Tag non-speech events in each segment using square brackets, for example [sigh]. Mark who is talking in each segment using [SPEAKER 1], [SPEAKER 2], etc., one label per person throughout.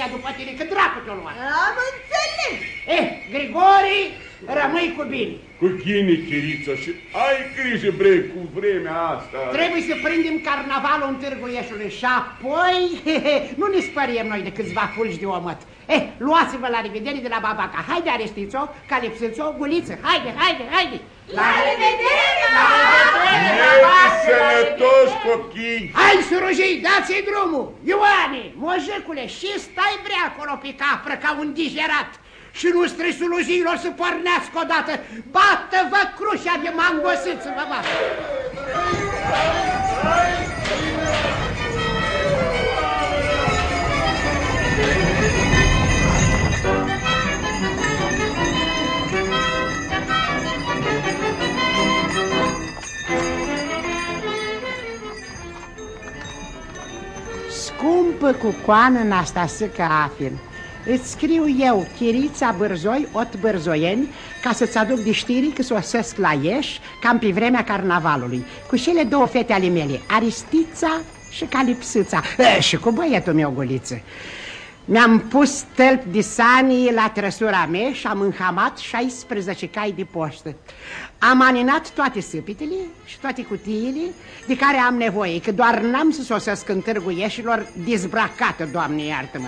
[SPEAKER 1] să tragi cutia după tine, că dracu te-o lua.
[SPEAKER 2] Am înțeles!
[SPEAKER 1] Eh, Grigori, rămâi cu bine.
[SPEAKER 3] Cu ghine, chiriță, și ai grijă, bre, cu vremea asta.
[SPEAKER 1] Trebuie să prindem carnavalul în Târgu Ieșului și apoi nu ne spăriem noi de câțiva fulgi de omăt. Eh, luați-vă la revedere de la babaca. Haide, arestiți-o, calipsiți-o, guliță. Haide, haide, haide.
[SPEAKER 2] La revedere,
[SPEAKER 1] La revedere,
[SPEAKER 3] Sănătos, copii!
[SPEAKER 1] Hai, surujii, dați-i drumul! Ioane, mojecule, și stai bre acolo pe capră ca un digerat! Și nu stresul lujiilor să pornească odată! Bată-vă crușa de mangosiță, vă bată! Scumpă cu coană Nastasică Afin, îți scriu eu, Chirița Bârzoi, ot Bârzoieni, ca să-ți aduc de știri că sosesc la Ieș, cam pe vremea carnavalului, cu cele două fete ale mele, Aristița și Calipsâța, e, și cu băietul meu, Guliță. Mi-am pus tălpi de sanii la trăsura mea și am înhamat 16 cai de poștă. Am aninat toate sâpitele și toate cutiile de care am nevoie, că doar n-am să sosesc în târgul ieșilor dezbracată, doamne iartă-mă.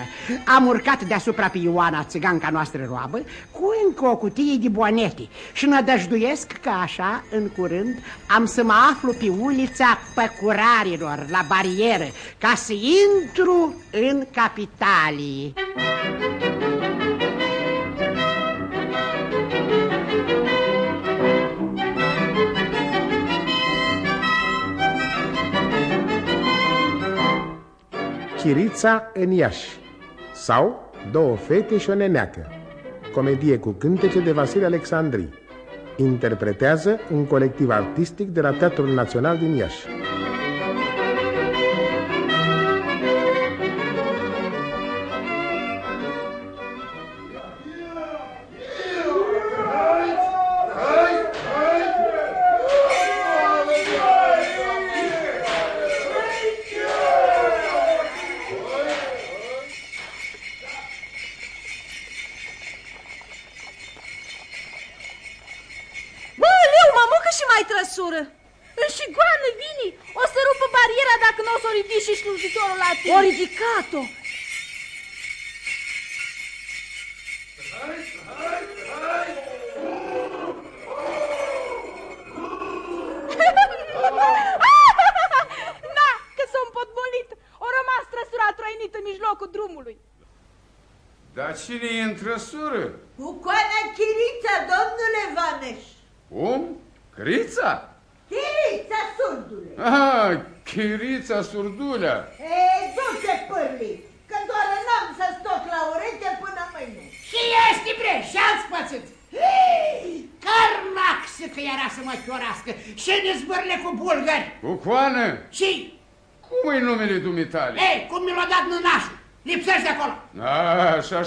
[SPEAKER 1] Am urcat deasupra pe Ioana, țiganca noastră roabă, cu încă o cutie de bonete și nădăjduiesc că așa, în curând, am să mă aflu pe ulița păcurarilor, la barieră, ca să intru în capitalii.
[SPEAKER 4] Chirița în Iași. Sau Două fete și o neneacă. Comedie cu cântece de Vasile Alexandrii Interpretează un colectiv artistic de la Teatrul Național din Iași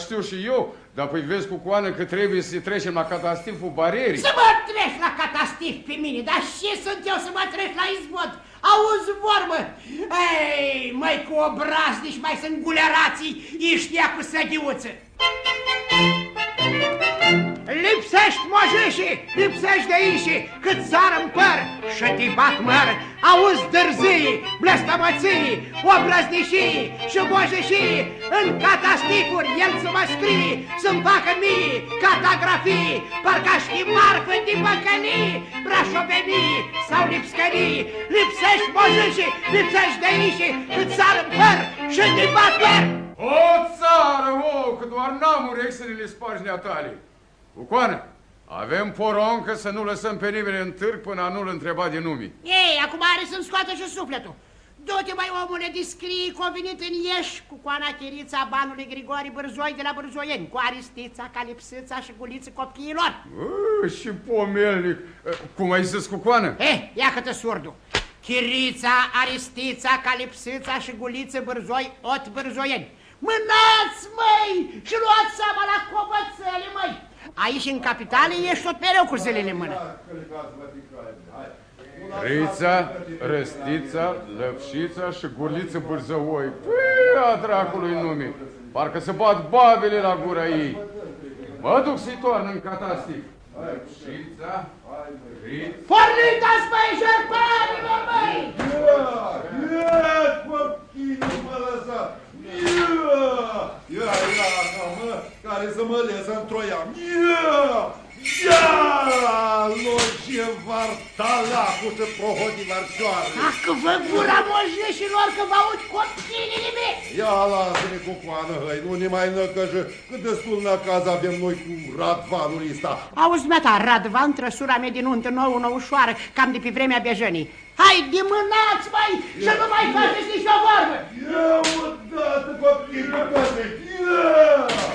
[SPEAKER 5] știu și eu, dar păi vezi cu coană că trebuie să trecem la catastiful barierii.
[SPEAKER 1] Să mă treci la catastif pe mine, dar ce sunt eu să mă treci la izvod? Auzi vorbă! Ei, mai cu obraznici, mai sunt gulerații, iștia cu săghiuță. Lipsești mojeșii, lipsești de iși, cât sar în păr și te bat măr. Auzi dârzii, blăstămății, obrăznișii și mojeșii, în catastifuri el să mă scrie, să-mi facă mie catagrafii, parcă aș fi marfă de băcălii, brașovenii sau lipscării. Lipsești mojeșii, lipsești de iși, cât sar în păr și te bat măr.
[SPEAKER 5] O țară, o, că doar n-am urechi să ne le spargi neatale. Cu coană, avem poroncă să nu lăsăm pe nimeni în târg până a nu-l întreba de nume.
[SPEAKER 1] Ei, acum are să-mi scoată și sufletul. Du-te, mai omule, descrii cu venit în Ieși cu coana chirița banului Grigori Bârzoi de la Bârzoieni, cu Aristița, Calipsâța și Guliță copiilor.
[SPEAKER 5] A, și pomelnic. Cum ai zis cu coană?
[SPEAKER 1] Eh, ia câtă surdu. Chirița, Aristița, Calipsâța și Guliță Bârzoi, ot Bârzoieni. Mânați, măi, și luați seama la copățele, măi! Aici, în capitală, ești tot mereu cu zilele în mână.
[SPEAKER 5] Rița, răstița, lăpșița și gurliță bârzăoi. Păi, a dracului nume. Parcă se bat babele la gura ei. Mă duc să-i toarnă în catastic. Lăpșița, rița...
[SPEAKER 1] Porniți-ți, băi, jerpanilor, băi!
[SPEAKER 6] Ia, ia, copii, nu mă lăsa! Ia, ia, ia, ca mă, care să mă leză într-o iam. Ia, ia, loge vartalacu să prohodi varșoară.
[SPEAKER 1] Dacă vă gura moșneșilor că vă aud copilele mei!
[SPEAKER 6] Ia, lasă-ne cu coană, hăi, nu ne mai năcăjă, că destul năcaz avem noi cu radvanul ăsta.
[SPEAKER 1] Auzi, mea ta, Radvan, trăsura mea din nuntă nouă, nouășoară, cam de pe vremea bejănii. Hai, dimânați, mai, și nu mai faceți nici o vorbă!
[SPEAKER 6] Ia, odată, copii, cu toate! Ia!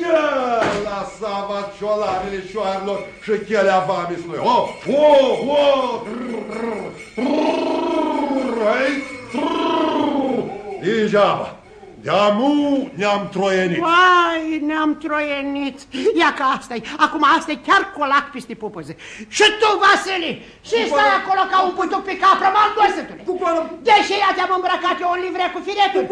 [SPEAKER 6] Ia la sava ciolanele șoarelor și chelea vamisului. Oh, oh, oh! Hai! Degeaba! De-amu ne-am troienit.
[SPEAKER 1] Vai, ne-am troienit. Ia că asta -i. Acum asta e chiar colac peste pupăză. Și tu, Vasile, și stai acolo ca un putuc pe capră, maldosătule. Deși ea te-am îmbrăcat eu în livre cu firetul,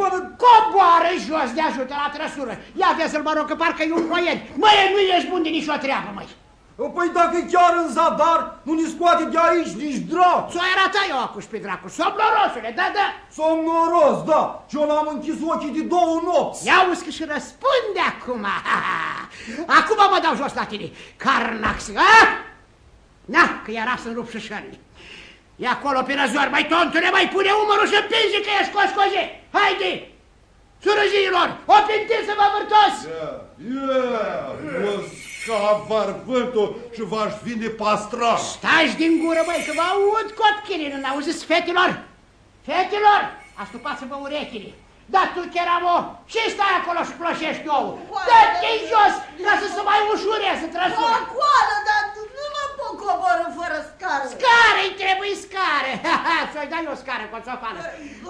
[SPEAKER 1] coboară jos de ajută la trăsură. Ia vezi-l, mă rog, că parcă e un proiect. Măi, nu ești bun de nici o treabă, măi.
[SPEAKER 7] Păi dacă e chiar în zadar, nu ne scoate de aici nici drac.
[SPEAKER 1] Ți-o arăta eu acuș pe dracu, somnorosule, da, da.
[SPEAKER 7] Somnoros, da. Și eu n-am închis ochii de două nopți.
[SPEAKER 1] Ia uzi că și răspunde acum. [laughs] Acum mă dau jos la tine. Carnax, a? Na, că era să-mi rup și șările. E acolo pe răzor, mai tontule, mai pune umărul și împinge că ești coscoze. Haide! Surăjiilor, o pintiți-vă vârtos!
[SPEAKER 6] Ia, ia, o scavar vântul și v-aș vinde pastra.
[SPEAKER 1] Stați din gură, băi, că vă aud copchilii, nu auziți, fetilor? Fetilor, astupați-vă urechile. Da, tu, Cheramo, și stai acolo și ploșești ouă. Dă-te jos ca să se mai ușureze trăsura.
[SPEAKER 2] Coală, dar nu mă pot coboră fără scară.
[SPEAKER 1] Scară, îi trebuie scară. [laughs] Să-i dai o scară cu o țofană.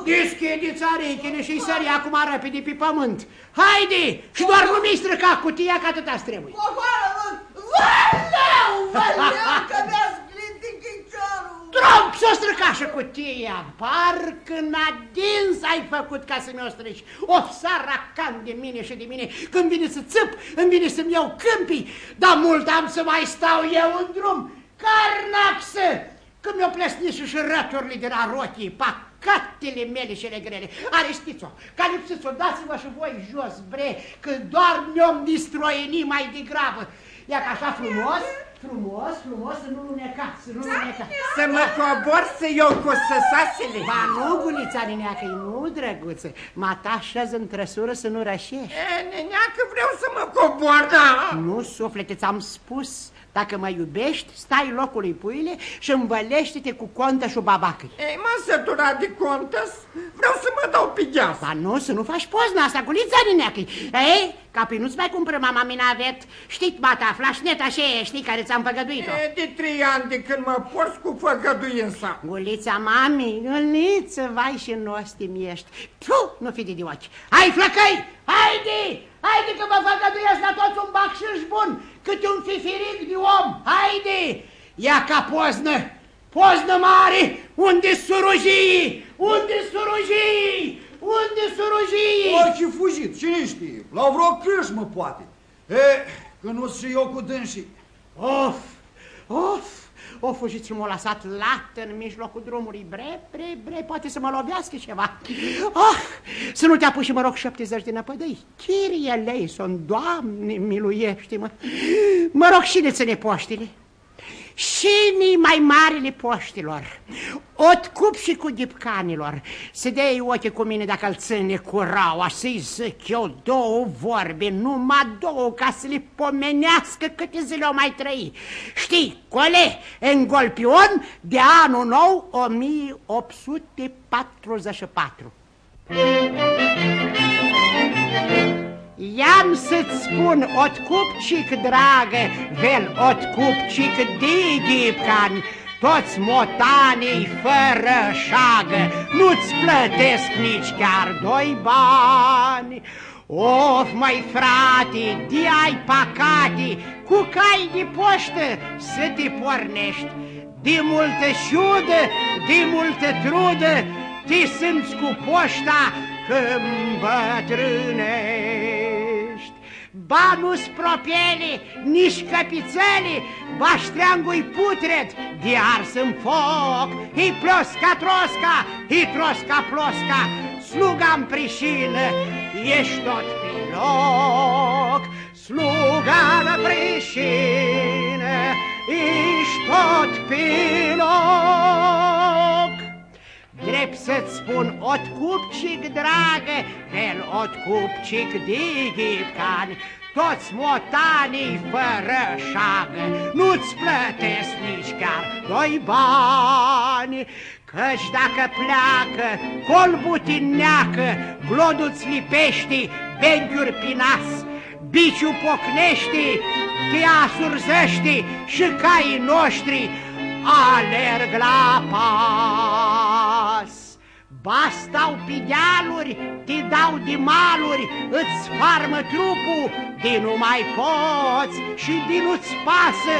[SPEAKER 1] Deschideți țarechile și-i sări acum repede pe pământ. Haide! Și doar nu mi-i strica cutia, că atâta trebuie.
[SPEAKER 2] Coală, mă! Valeu, valeu, [laughs] că mi-a splintit chiciorul.
[SPEAKER 1] Tromp să strica și cutia. Parcă n-adins ai făcut ca să mi-o strici. O saracan de mine și de mine. Când vine să țâp, îmi vine să-mi iau câmpii. Dar mult am să mai stau eu în drum. Carnaxă! Că mi-o plesnit și și răturile de la rochii, pacatele mele și ele grele. Are știți-o, calipsiți-o, dați-vă și voi jos, bre, că doar mi-om distroieni mai degrabă. Ia că așa frumos, frumos, frumos, să nu lunecați, să nu lunecați.
[SPEAKER 8] Să mă cobor să iau cu săsasele.
[SPEAKER 1] Ba nu, gunița neneacă, nu, drăguță. Mă atașez în trăsură să nu rășești.
[SPEAKER 8] E, neneacă, vreau să mă cobor, da.
[SPEAKER 1] Nu, suflete, ți-am spus. Dacă mă iubești, stai locului puile și învălește-te cu contă și babacăi.
[SPEAKER 8] Ei, m-am săturat de contăs. Vreau să mă dau pe gheas.
[SPEAKER 1] Ba nu, să nu faci pozna asta, gulița neneacă. Ei, ca pe nu-ți mai cumpără mama minavet. Știi, mata, flașneta și știi, care ți-am făgăduit-o.
[SPEAKER 8] E, de trei ani de când mă porți cu făgăduința.
[SPEAKER 1] Gulița mami, gâliță, vai și nostim ești. Tu, nu fi de dioci. Hai, flăcăi, haide, haide că vă făgăduiesc la toți un bacșiș bun, câte un fifiric de om, haide. Ia ca poznă, poznă mare, unde surujii, unde surujii, unde surujii.
[SPEAKER 7] Orice fugit, cine știe? La vreo crâșmă poate. E, că nu și eu cu dânsii.
[SPEAKER 1] Of, of, o fugit și m-a lăsat lată în mijlocul drumului. Bre, bre, bre, poate să mă lovească ceva. Ah, să nu te apuci și mă rog 70 de năpădăi. Chirie Leison, Doamne, miluiește-mă. Mă rog și de poștile. Și ni mai marile poștilor, ot cup și cu dipcanilor, să dea ochi cu mine dacă îl ține curaua, să-i zic eu două vorbe, numai două, ca să le pomenească câte zile o mai trăi. Știi, cole, în Golpion, de anul nou 1844. Iam să-ți spun, ot cupcic, dragă, vel, ot cupcic, digipcan, toți motanii fără șagă, nu-ți plătesc nici chiar doi bani. Of, mai frate, de ai pacate, cu cai de poștă să te pornești. De multă șudă, de multă trudă, te simți cu poșta că îmbătrânești. Ba nu-s propele, nici căpițele, ba ștreangui putred, de ars în foc, hi plosca trosca, hi trosca plosca, sluga-n prișină, ești tot pe loc. Sluga-n prișină, ești tot pe loc. Drept să-ți spun, ot cupcic dragă, vel ot cupcic digipcani, toți motanii fără șagă nu-ți plătesc nici chiar doi bani. Căci dacă pleacă, colbul neacă, glodul-ți lipești, venghiuri pinas, biciu pocnești, te asurzăști și caii noștri alerg la pas. Ba stau pe dealuri, te dau de maluri, îți farmă trupul, de nu mai poți și din nu-ți pasă,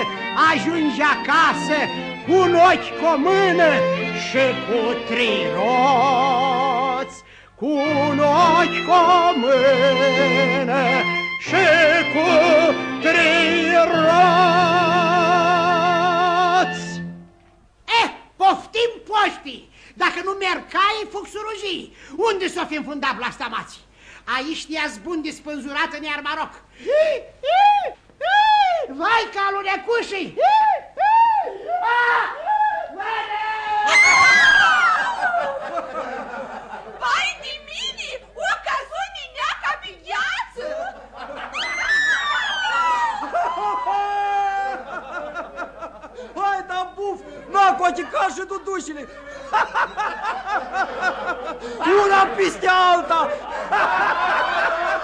[SPEAKER 1] ajungi acasă cu un ochi cu o mână și cu trei roți. Cu un ochi cu o mână și cu trei roți. Poftim poștii! Dacă nu merg caii, fug surujii. Unde s-o fi înfundat blastamații? Aici te-a bun de spânzurat în iar Maroc. Vai, calul necușii!
[SPEAKER 2] Vai de mine! O căzut nineaca pe gheață!
[SPEAKER 7] Hai, da buf! Na, coace și dudușile! Una peste alta! [laughs]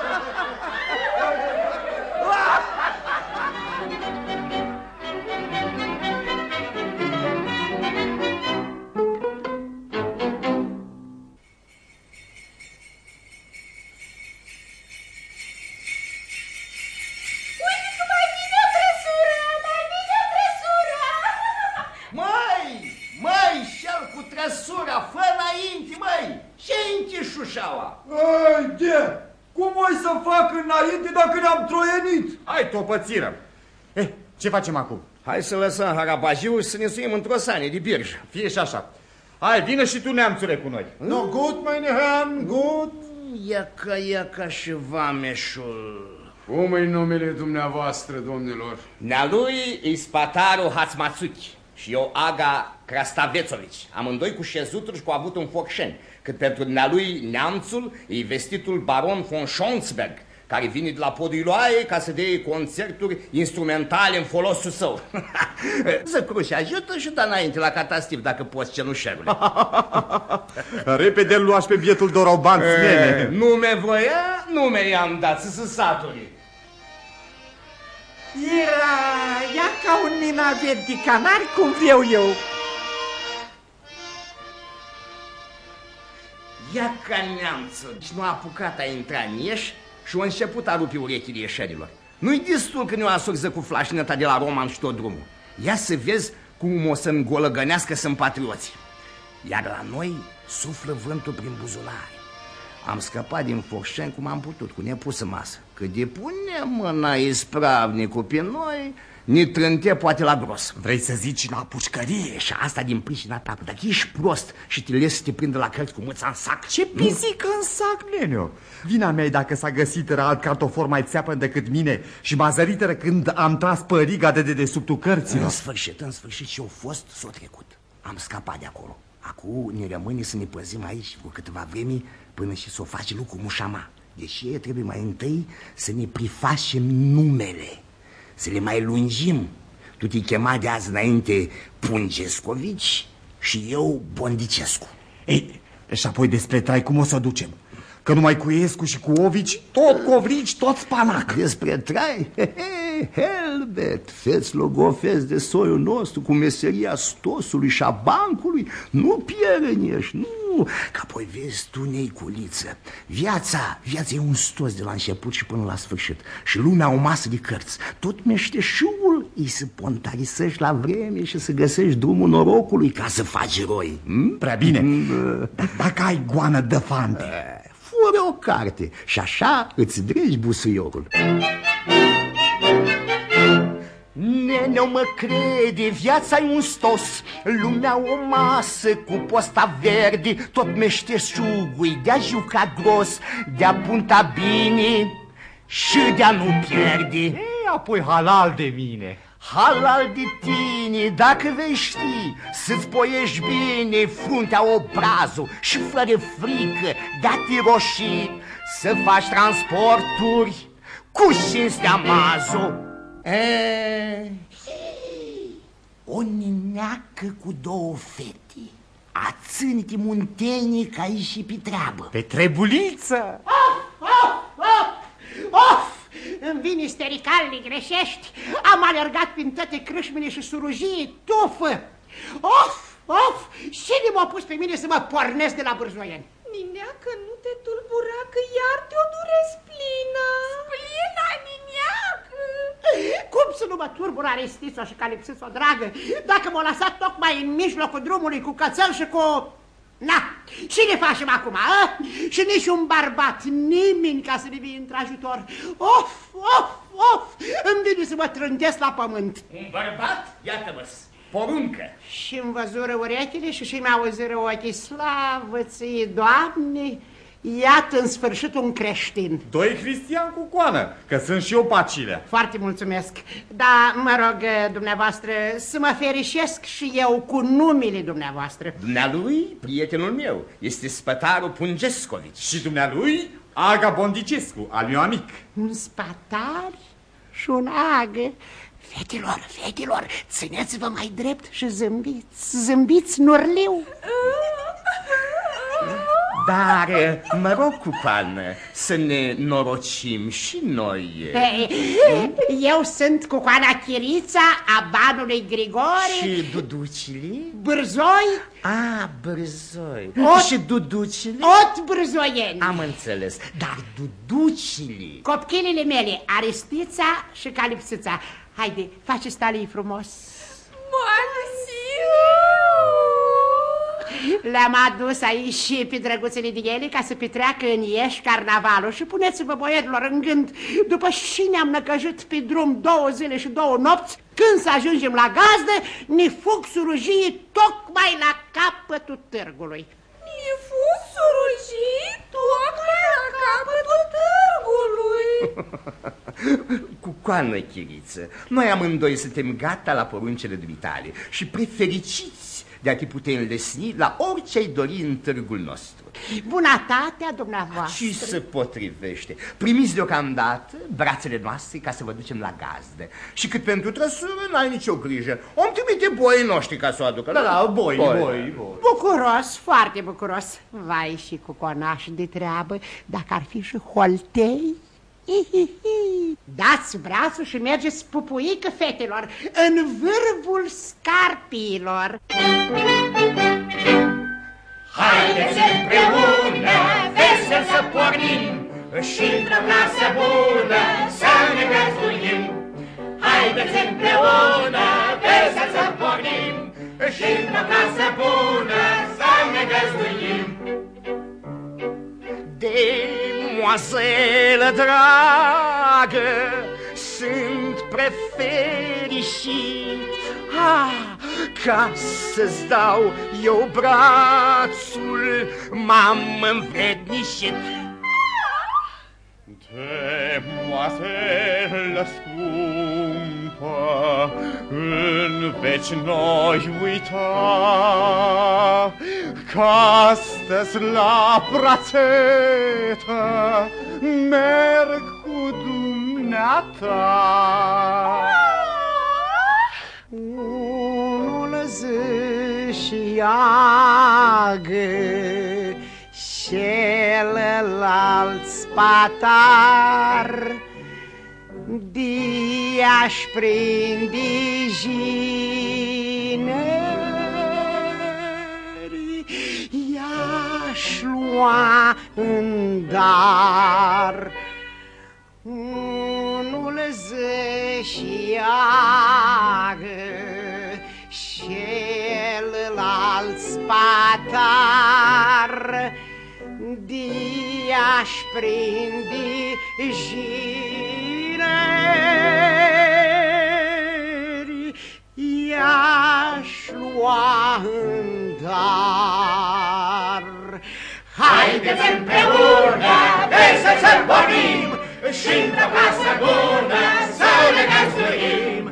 [SPEAKER 7] troienit?
[SPEAKER 9] Hai, topățiră! Eh, ce facem acum?
[SPEAKER 8] Hai să lăsăm harabajiul și să ne suim într-o sane de birjă.
[SPEAKER 9] Fie și așa. Hai, vină și tu, neamțule, cu noi.
[SPEAKER 4] No, gut, meine Herren, gut.
[SPEAKER 8] Iaca, iaca și vameșul.
[SPEAKER 5] Cum e numele dumneavoastră, domnilor?
[SPEAKER 8] Nealui e Spataru Hațmațuchi și eu Aga Krastavețovici. Amândoi cu șezuturi și cu avut un foc șen. Cât pentru nealui neamțul e vestitul baron von Schonsberg, care vine de la Podiloae ca să dea concerturi instrumentale în folosul său. [laughs] să cruși ajută și da înainte la catastiv dacă poți cenușerule. [laughs]
[SPEAKER 9] Repede îl luași pe bietul Doroban, nene.
[SPEAKER 8] nume voia, nume i-am dat, să saturi.
[SPEAKER 10] Era ea ca un minavet de canari, cum vreau eu.
[SPEAKER 8] Ia ca neamță, și nu a apucat a intra în ieș și a început a rupe urechile ieșerilor. Nu-i destul că ne-o asurză cu flașneta de la Roman și tot drumul. Ia să vezi cum o să-mi golăgănească sunt patrioți. Iar la noi suflă vântul prin buzunare. Am scăpat din Focșen cum am putut, cu nepus în masă. Că de pune mâna ispravnicul pe noi, ne trânte poate la gros.
[SPEAKER 9] Vrei să zici la pușcărie?
[SPEAKER 8] E, și asta din pricina ta. Dacă ești prost și te lesi să te prindă la cărți cu mâța în sac.
[SPEAKER 10] Ce pisică în sac,
[SPEAKER 9] Nenio, vina mea e dacă s-a găsit alt cartofor mai țeapă decât mine și m-a zărită când am tras păriga de dedesubtul cărților.
[SPEAKER 8] În sfârșit, în sfârșit și-o fost, s-o trecut. Am scăpat de acolo. Acum ne rămâne să ne păzim aici cu câteva vremi până și să o face lucru mușama. Deși trebuie mai întâi să ne prifacem numele, să le mai lungim. Tu te chema de azi înainte Pungescovici și eu Bondicescu.
[SPEAKER 9] Ei, și apoi despre trai cum o să o ducem? Că numai cu Escu și cu Ovici, tot covrici, tot spanac.
[SPEAKER 8] Despre trai? E, helbet, feți logofeți de soiul nostru cu meseria stosului și a bancului, nu pierăniești, nu, că apoi vezi tu, neiculiță, viața, viața e un stos de la început și până la sfârșit și lumea o masă de cărți, tot meșteșul îi să pontarisești la vreme și să găsești drumul norocului ca să faci eroi. Hm?
[SPEAKER 9] Prea bine,
[SPEAKER 8] Mm,
[SPEAKER 9] dar dacă ai goană de fante
[SPEAKER 8] Fură o carte și așa îți dregi busuiorul. Neneu mă crede, viața e un stos. Lumea o masă cu posta verde Tot meșteșugui, de-a juca gros. De-a punta bine și de-a nu pierde.
[SPEAKER 9] Ei, apoi halal de mine
[SPEAKER 8] Halal de tine, dacă vei ști Să-ți poiești bine fruntea obrazul Și fără frică de-a te roși Să faci transporturi cu cinstea mazo e, O nineacă cu două fete. A țânti muntenii ca și pe treabă.
[SPEAKER 9] Pe trebuliță!
[SPEAKER 1] Of, of, of, of! Îmi vin isterical, greșești. Am alergat prin toate crâșmile și surujii, tufă. Of, of! Cine m-a pus pe mine să mă pornesc de la bârzoieni?
[SPEAKER 2] Nineacă, nu te tulbura că iar te-o durez plină. Splina, Nineacă!
[SPEAKER 1] Cum să nu mă turbur Aristițo și Calipsițo, dragă, dacă m-a lăsat tocmai în mijlocul drumului cu cățel și cu... Na, și ne facem acum, a? Și nici un bărbat, nimeni ca să ne vii într-ajutor. Of, of, of, îmi vine să mă trântesc la pământ.
[SPEAKER 8] Un bărbat? Iată-mă, poruncă
[SPEAKER 1] Și-mi văzură urechile și și-mi auziră ochii. Slavă ție, Doamne! Iată în sfârșit un creștin.
[SPEAKER 9] Doi cristian cu coană, că sunt și eu pacile
[SPEAKER 1] Foarte mulțumesc. Dar mă rog, dumneavoastră, să mă ferișesc și eu cu numele dumneavoastră.
[SPEAKER 8] Dumnealui, prietenul meu, este spătarul Pungescovici
[SPEAKER 9] Și dumnealui, Aga Bondicescu, al meu amic
[SPEAKER 1] Un spatar și un agă. Fetilor, fetilor, țineți-vă mai drept și zâmbiți, zâmbiți nurliu. [laughs]
[SPEAKER 8] Dar, mă rog, Cupan, să ne norocim și noi
[SPEAKER 1] Eu sunt Cucoana Chirița a banului Grigore,
[SPEAKER 8] Și duducile?
[SPEAKER 1] Bârzoi,
[SPEAKER 8] A, bârzoi
[SPEAKER 1] Ot-
[SPEAKER 8] Și duducile?
[SPEAKER 1] ot bârzoieni.
[SPEAKER 8] Am înțeles, dar duducile
[SPEAKER 1] Copchilele mele, Aristița și Calipsița. Haide, faceți talii frumos. Le-am adus aici și pe drăguțele de ele ca să petreacă în ieși carnavalul și puneți-vă băieților în gând, după și ne-am năcăjit pe drum două zile și două nopți, când să ajungem la gazdă, ne fug surujii tocmai la capătul târgului.
[SPEAKER 2] E fost surujit tocmai la capătul târgului. [laughs]
[SPEAKER 8] Cu coană, chiriță Noi amândoi suntem gata la poruncele dumitale Și prefericiți de a te putea înlesni la orice ai dori în târgul nostru
[SPEAKER 1] Bunătatea dumneavoastră.
[SPEAKER 8] Și se potrivește Primiți deocamdată brațele noastre ca să vă ducem la gazdă Și cât pentru trăsură, n-ai nicio grijă Om trimite boii noștri ca să o aducă
[SPEAKER 9] Da, da, boi,
[SPEAKER 8] Boi.
[SPEAKER 9] boi, boi
[SPEAKER 1] Bucuros, foarte bucuros. Vai și cu conaș de treabă, dacă ar fi și holtei. Ihihi. Dați brațul și mergeți pupuică fetelor în vârful scarpiilor.
[SPEAKER 11] Haideți împreună, vesel să pornim Și într-o casă bună să ne găzduim Haideți împreună, vesel să pornim Și într-o casă bună să ne găzduim
[SPEAKER 8] Demoazelă dragă, sunt prefericit. Ah, Ca să-ți dau eu brațul, m-am învrednișit
[SPEAKER 12] Demoazelă scumpă, în veci noi uita, Că astăzi la brațetă merg cu dumneata.
[SPEAKER 1] Unul zi și iagă, celălalt spatar, de i-aș prinde jineri, i-aș lua în dar. Unul zășiagă și celălalt spatar, de-aș prinde jineri, i-aș lua în dar.
[SPEAKER 11] Haideți împreună, vrei să sărbătorim și într-o casă bună să ne găzduim.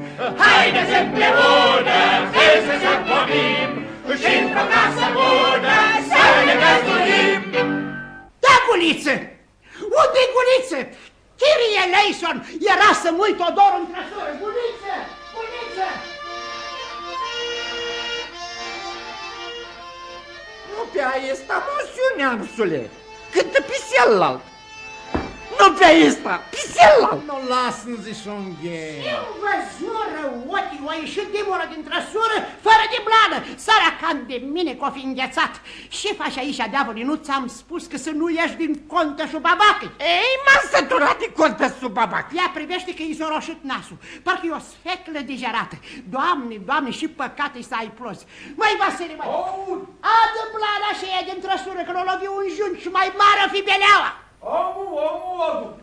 [SPEAKER 11] Haideți împreună, vrei să sărbătorim și într-o casă bună să ne găzduim.
[SPEAKER 1] Da, guliță! Unde-i guliță? Chirie Leison era să mui Todor în trăsură. Guliță! Guliță!
[SPEAKER 10] Nu pe asta, moțiune, amsule, cât de pe celălalt. Nu pe asta, pe celălalt.
[SPEAKER 7] Nu lasă-mi zișonghe.
[SPEAKER 1] Eu văzură ochii, o ieșit dimură din trăsură, fără de blană. Sarea cam de mine că o fi înghețat. Ce faci aici, diavolii? Nu ți-am spus că să nu ieși din contă și babacă?
[SPEAKER 10] Ei, m-am săturat de contă sub babac.
[SPEAKER 1] Ea privește că i s-a roșit nasul. Parcă e o sfeclă degerată. Doamne, doamne, și păcate să ai plos. Măi, Vasile, măi, adă blana și e din trăsură, că l-o lovi un jun și mai mare fi beleaua.
[SPEAKER 7] Amu, amu, amu.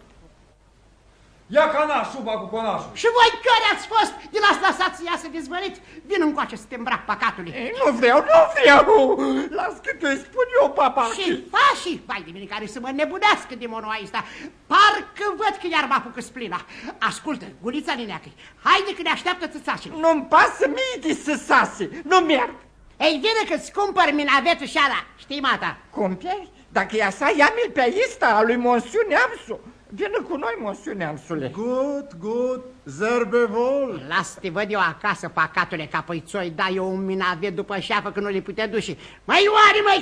[SPEAKER 7] Ia canașul, ba cu conașul.
[SPEAKER 1] Și voi care ați fost din asta lăsați ea să dezvăliți? Vin încoace să te îmbrac păcatului.
[SPEAKER 10] Ei, nu vreau, nu vreau. Las că te spun eu, papa.
[SPEAKER 1] Și faci, vai de mine care să mă nebunească demonul ăsta. Parcă văd că iar mă apucă splina. Ascultă, gulița lineacă, haide că ne așteaptă țățașii.
[SPEAKER 10] Nu-mi pasă mie de să sase, nu merg.
[SPEAKER 1] Ei, vine că-ți cumpăr minavetul și ala, știi, mata?
[SPEAKER 10] Cumperi? Dacă e așa, ia-mi-l pe ăsta, a lui Monsiu Neamsu. Vină cu noi, Monsiu Neamsule.
[SPEAKER 7] Gut, gut, zerbevol.
[SPEAKER 1] Las te văd eu acasă, păcatule, ca păi ți dai eu un minavet după șeafă că nu le putea duce. Mai Ioane, măi,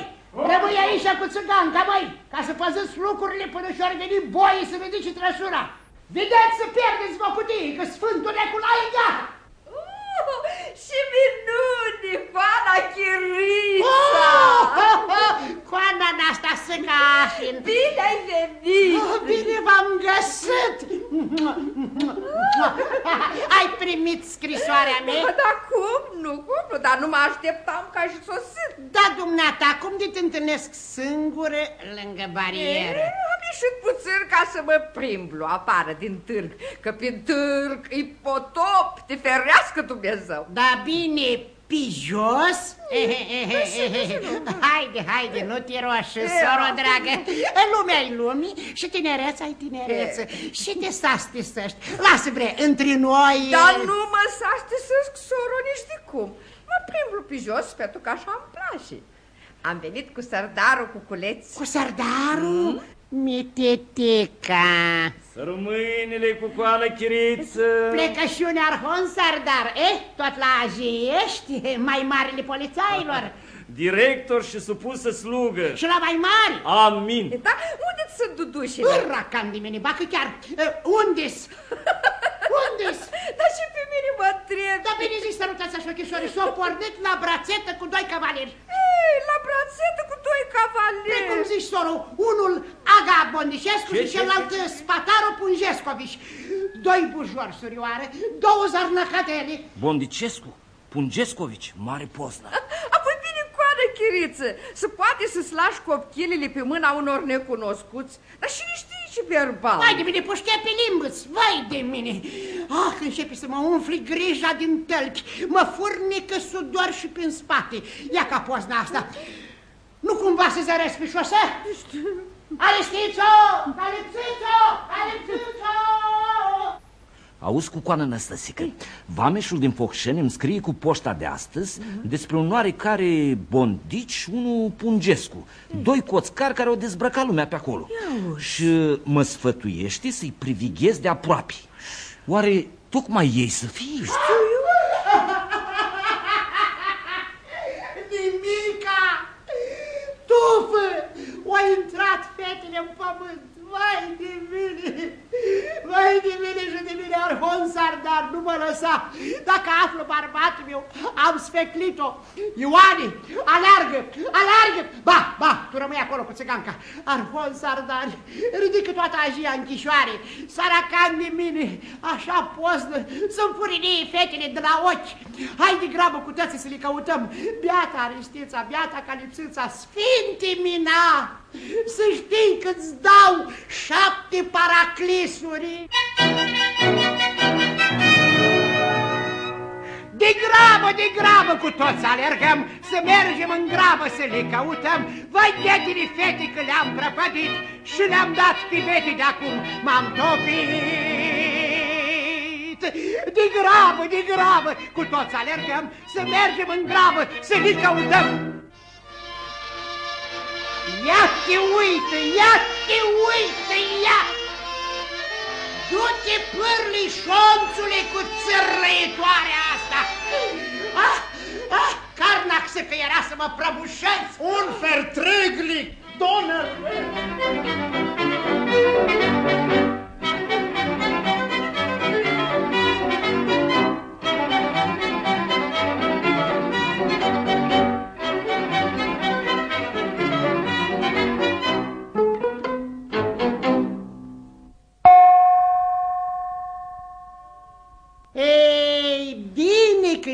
[SPEAKER 1] rămâi aici cu țiganca, măi, ca să păzăți lucrurile până și ori veni boii să ridice trăsura. Vedeți să pierdeți vă cutii, că Sfântul Neculae e gata. [laughs]
[SPEAKER 2] Și minuni, [laughs] Coana Chirița!
[SPEAKER 1] Oh, oh, oh, Coana asta să cașin.
[SPEAKER 2] Bine ai venit!
[SPEAKER 1] Oh, bine v-am găsit! [laughs] Ai primit scrisoarea mea?
[SPEAKER 2] Da, cum nu, cum nu, dar nu mă așteptam ca și sosit.
[SPEAKER 1] Da, dumneata, cum de te întâlnesc singură lângă barieră?
[SPEAKER 2] E, am ieșit puțin ca să mă primblu afară din târg, că pe târg e potop, te ferească Dumnezeu.
[SPEAKER 1] Da, bine, pe jos? Haide, haide, nu te roșă, soro dragă. Lumea-i lumii și tinereța ai tinereță. Și te sastesăști. Lasă, bre, între noi...
[SPEAKER 2] Dar nu mă sastesăști, soro, nici de cum. Mă primblu pe jos pentru că așa îmi place. Am venit cu sărdarul cu culeți.
[SPEAKER 1] Cu sărdarul? Mm? Miteteca.
[SPEAKER 13] Sărmâinile cu coană chiriță.
[SPEAKER 1] Plecășiune arhon sardar. Eh, tot la aji ești, mai marele polițailor. [laughs]
[SPEAKER 13] Director și supusă slugă.
[SPEAKER 1] Și la mai mari.
[SPEAKER 13] Amin.
[SPEAKER 2] Da, unde sunt dudușile?
[SPEAKER 1] Racan de mine, bacă chiar. Uh, unde-s? unde-s? [laughs]
[SPEAKER 2] Dar și pe mine mă întreb.
[SPEAKER 1] Da, bine zis, sărutați așa, chișoare, s-o pornit la brațetă cu doi cavaleri.
[SPEAKER 2] Ei, la brațetă cu doi cavaleri.
[SPEAKER 1] Pe cum zici, soro, unul Aga Bondișescu și celălalt Spataru Punjescovici. Doi bujori, surioare, două zarnăcătele.
[SPEAKER 13] Bondicescu, Pungescovici, mare poznă.
[SPEAKER 2] Apoi vine coadă chiriță. Se poate să-ți lași copchilele pe mâna unor necunoscuți, dar și nu știi ce verbal.
[SPEAKER 1] Vai de mine, puștea pe limbăți, vai de mine. Ah, începe să mă umfli grija din tălpi, mă furnică sudor și prin spate. Ia ca pozna asta. Nu cumva să zăresc pe șosea? Alestițo! Alestițo! Alestițo!
[SPEAKER 13] Auzi cu coană năstăsică, vameșul din Focșeni îmi scrie cu poșta de astăzi despre un oarecare bondici și unul pungescu. Doi coțcari care au dezbrăcat lumea pe acolo. Și mă sfătuiește să-i privighez de aproape. Oare tocmai ei să fie? [laughs]
[SPEAKER 1] Nimica! Tufă! Au intrat fetele în pământ! Vai de mine! Vai de mine și de mine ar Arhon Sardar, nu mă lăsa! Dacă află bărbatul meu, am sfeclit-o! Ioane, aleargă, aleargă! Ba, ba, tu rămâi acolo cu țiganca! Arhon Sardar, ridică toată ajia închișoare, saracan de mine, așa poznă, să-mi furinie fetele de la ochi! Hai de grabă cu tății să le căutăm! Beata Aristița, beata Calipsâța, Sfinte Mina! Să știi că-ți dau șapte paraclisuri! De grabă, de grabă cu toți alergăm, să mergem în grabă să le căutăm. Vai, detele fete că le-am prăpădit și le-am dat pibete de acum m-am topit. De grabă, de grabă, cu toți alergăm, să mergem în grabă să le căutăm. Ia te uită, ia te uită, ia! Du-te, pârlișonțule, cu țărăitoarea asta! Ah, ah, Carnac să că era să mă prăbușesc!
[SPEAKER 12] Un fertreglic, doner!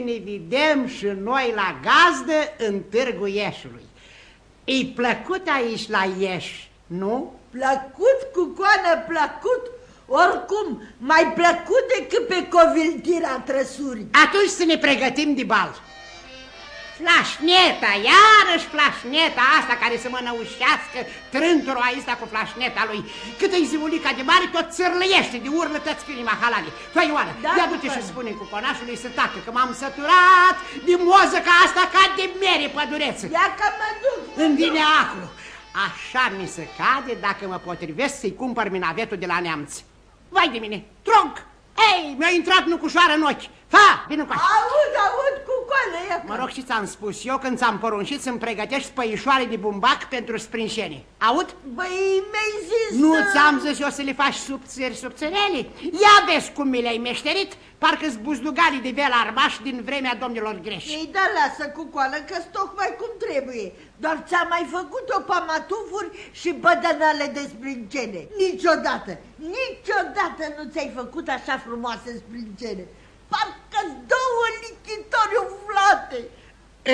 [SPEAKER 1] Ne vedem și noi la gazdă în Târgu Ieșului. E plăcut aici la Ieș, nu?
[SPEAKER 14] Plăcut, cu coană plăcut, oricum, mai plăcut decât pe coviltirea trăsurii.
[SPEAKER 1] Atunci să ne pregătim de bal. Flașneta, iarăși flașneta asta care să mă năușească trânturul ăsta cu flașneta lui. Cât e zimulica de mare, tot țârlăiește de urlă tăți inima halale. Fă, Ioana,
[SPEAKER 14] Da,
[SPEAKER 1] ia du-te
[SPEAKER 14] fă.
[SPEAKER 1] și spune cu conașului să tacă, că m-am săturat de moză ca asta ca de mere pădureță.
[SPEAKER 14] Ia că mă duc.
[SPEAKER 1] Îmi vine acru. Așa mi se cade dacă mă potrivesc să-i cumpăr minavetul de la neamț. Vai de mine, tronc! Ei, mi-a intrat nucușoară în ochi. Fa, vino cu
[SPEAKER 14] Aud, aud, cu coană, ia
[SPEAKER 1] Mă rog și ți-am spus eu când ți-am poruncit să-mi pregătești spăișoare de bumbac pentru sprânșene. Aud?
[SPEAKER 14] Băi, mi-ai zis
[SPEAKER 1] Nu
[SPEAKER 14] să-
[SPEAKER 1] ți-am zis eu să le faci subțiri, subțirele? Ia vezi cum mi le-ai meșterit, parcă-s buzdugalii de vel armași din vremea domnilor greși.
[SPEAKER 14] Ei, da, lasă cu coană, că tocmai cum trebuie. Doar ți-am mai făcut-o pamatufuri și bădănale de sprâncene. Niciodată, niciodată nu ți-ai făcut așa frumoase sprâncene. Parcă-ți două lichitori umflate.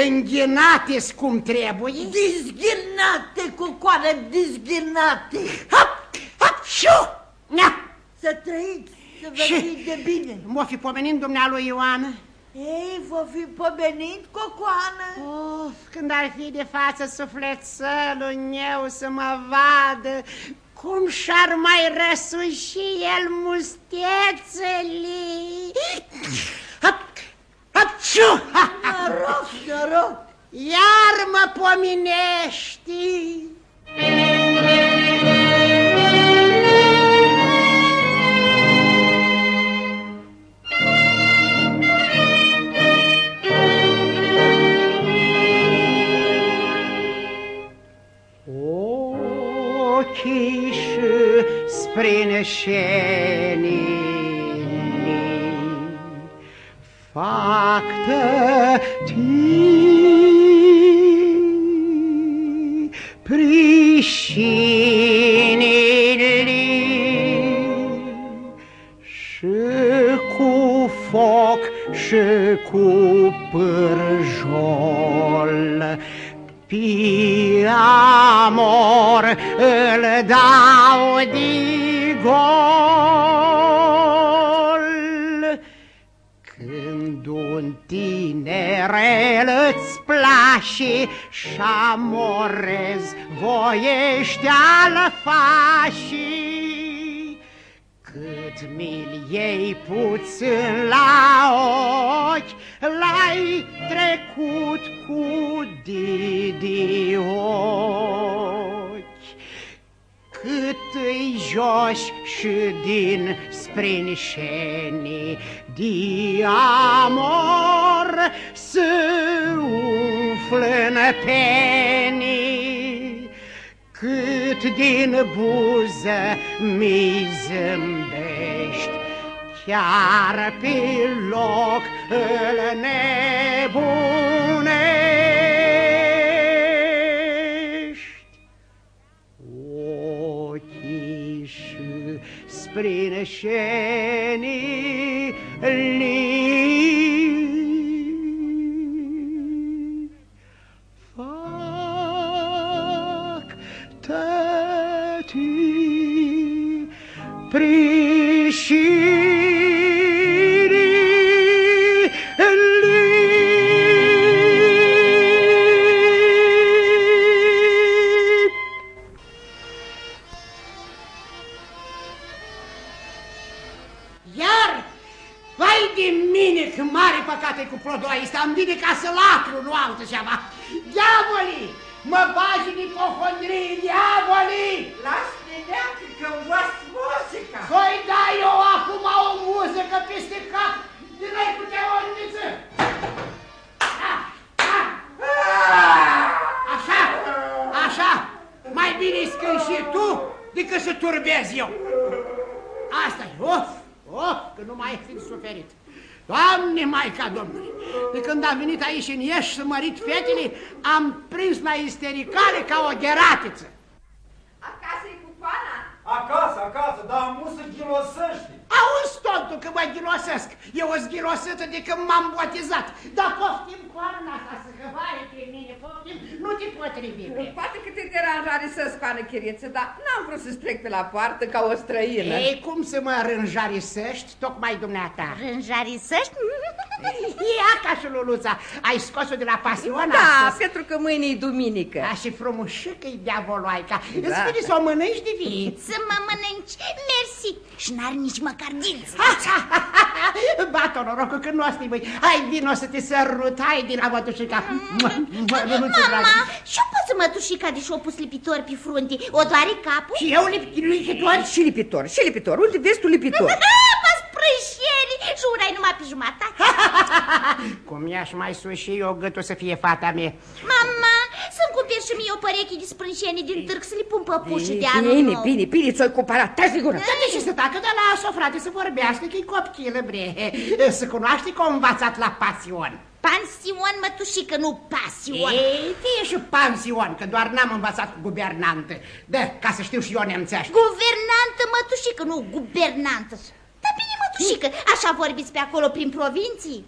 [SPEAKER 1] Înghinate cum trebuie?
[SPEAKER 14] Dizghinate, cu coană, dizghinate.
[SPEAKER 1] Hop, hop, șu! Nea!
[SPEAKER 14] Să trăiți, să vă
[SPEAKER 1] Și-
[SPEAKER 14] fie de bine.
[SPEAKER 1] M-o fi pomenind dumnealui Ioană?
[SPEAKER 14] Ei, vă fi pomenit, cocoană?
[SPEAKER 1] Of, când ar fi de față sufletelul meu să mă vadă cum și-ar mai răsuși el mustețele. Hop, hop, șu! Ha, ha.
[SPEAKER 14] Noroc, noroc.
[SPEAKER 1] Iar mă pominești! Sprâneșenii fac tătii prișinile și cu foc și cu pârjol. Pi amor îl dau de gol. Când un tinerel îți place și amorez voiește al fașii, cât mi-l iei puțin la ochi, l-ai trecut cu didiochi cât îi joși și din sprinșenii de amor să umflă penii, cât din buză mi zâmbești chiar pe loc îl nebunești. prin scenii Prishii latru, nu am venit aici în Ieși să mărit fetele, am prins la istericale ca o gheratiță.
[SPEAKER 2] Acasă e cu pana?
[SPEAKER 7] Acasă, acasă, dar mu să ghilosăște.
[SPEAKER 1] Auzi, tontul, că mă ghilosesc. Eu o ghilosătă de când m-am botezat. Dar poftim coarna asta să căvare pe mine, poftim, nu te potrivi.
[SPEAKER 15] Poate că te deranjare să scoană chiriță, dar n-am vrut să trec pe la poartă ca o străină.
[SPEAKER 1] Ei, cum să mă rânjarisești, tocmai dumneata?
[SPEAKER 2] Rânjarisești?
[SPEAKER 1] Ia ca și Luluța, ai scos-o de la pasiune
[SPEAKER 15] Da,
[SPEAKER 1] astăzi?
[SPEAKER 15] pentru că mâine e duminică.
[SPEAKER 1] Da, și frumușică-i diavoloaica.
[SPEAKER 15] Da.
[SPEAKER 1] Îți vine să o mănânci de vii.
[SPEAKER 2] Să mă mănânci, mersi. Și n-are nici măcar dinți.
[SPEAKER 1] Bată norocul că nu asta băi. Hai, vino să te sărut, hai din la mătușica.
[SPEAKER 2] Mama, și eu pot să mă tușica de și-o pus lipitor pe frunte. O doare capul?
[SPEAKER 1] Și eu lipitor?
[SPEAKER 15] Și lipitor, și lipitor. Unde vezi tu lipitor? [laughs]
[SPEAKER 2] Mă sprâșieri și urai numai pe jumătate.
[SPEAKER 1] Cum i-aș mai sus și eu gâtul să fie fata mea.
[SPEAKER 2] Mama, să-mi cumperi și mie o pereche de sprânșeni din târg să le pun păpușii de anul
[SPEAKER 15] Bine,
[SPEAKER 2] nou.
[SPEAKER 15] bine, bine, ți-o cumpărat. Taci de gură.
[SPEAKER 1] Da, de ce să tacă de la o frate să vorbească, că-i copchilă, bre. Să cunoaște că a învățat la pasion.
[SPEAKER 2] Pansion, mătușică, nu pasion.
[SPEAKER 1] Ei, fie și pansion, că doar n-am învățat cu guvernantă. Da, ca să știu și eu nemțești.
[SPEAKER 2] Guvernantă, mătușică, nu guvernantă. Dar bine, mătușică, așa vorbiți pe acolo prin provinții?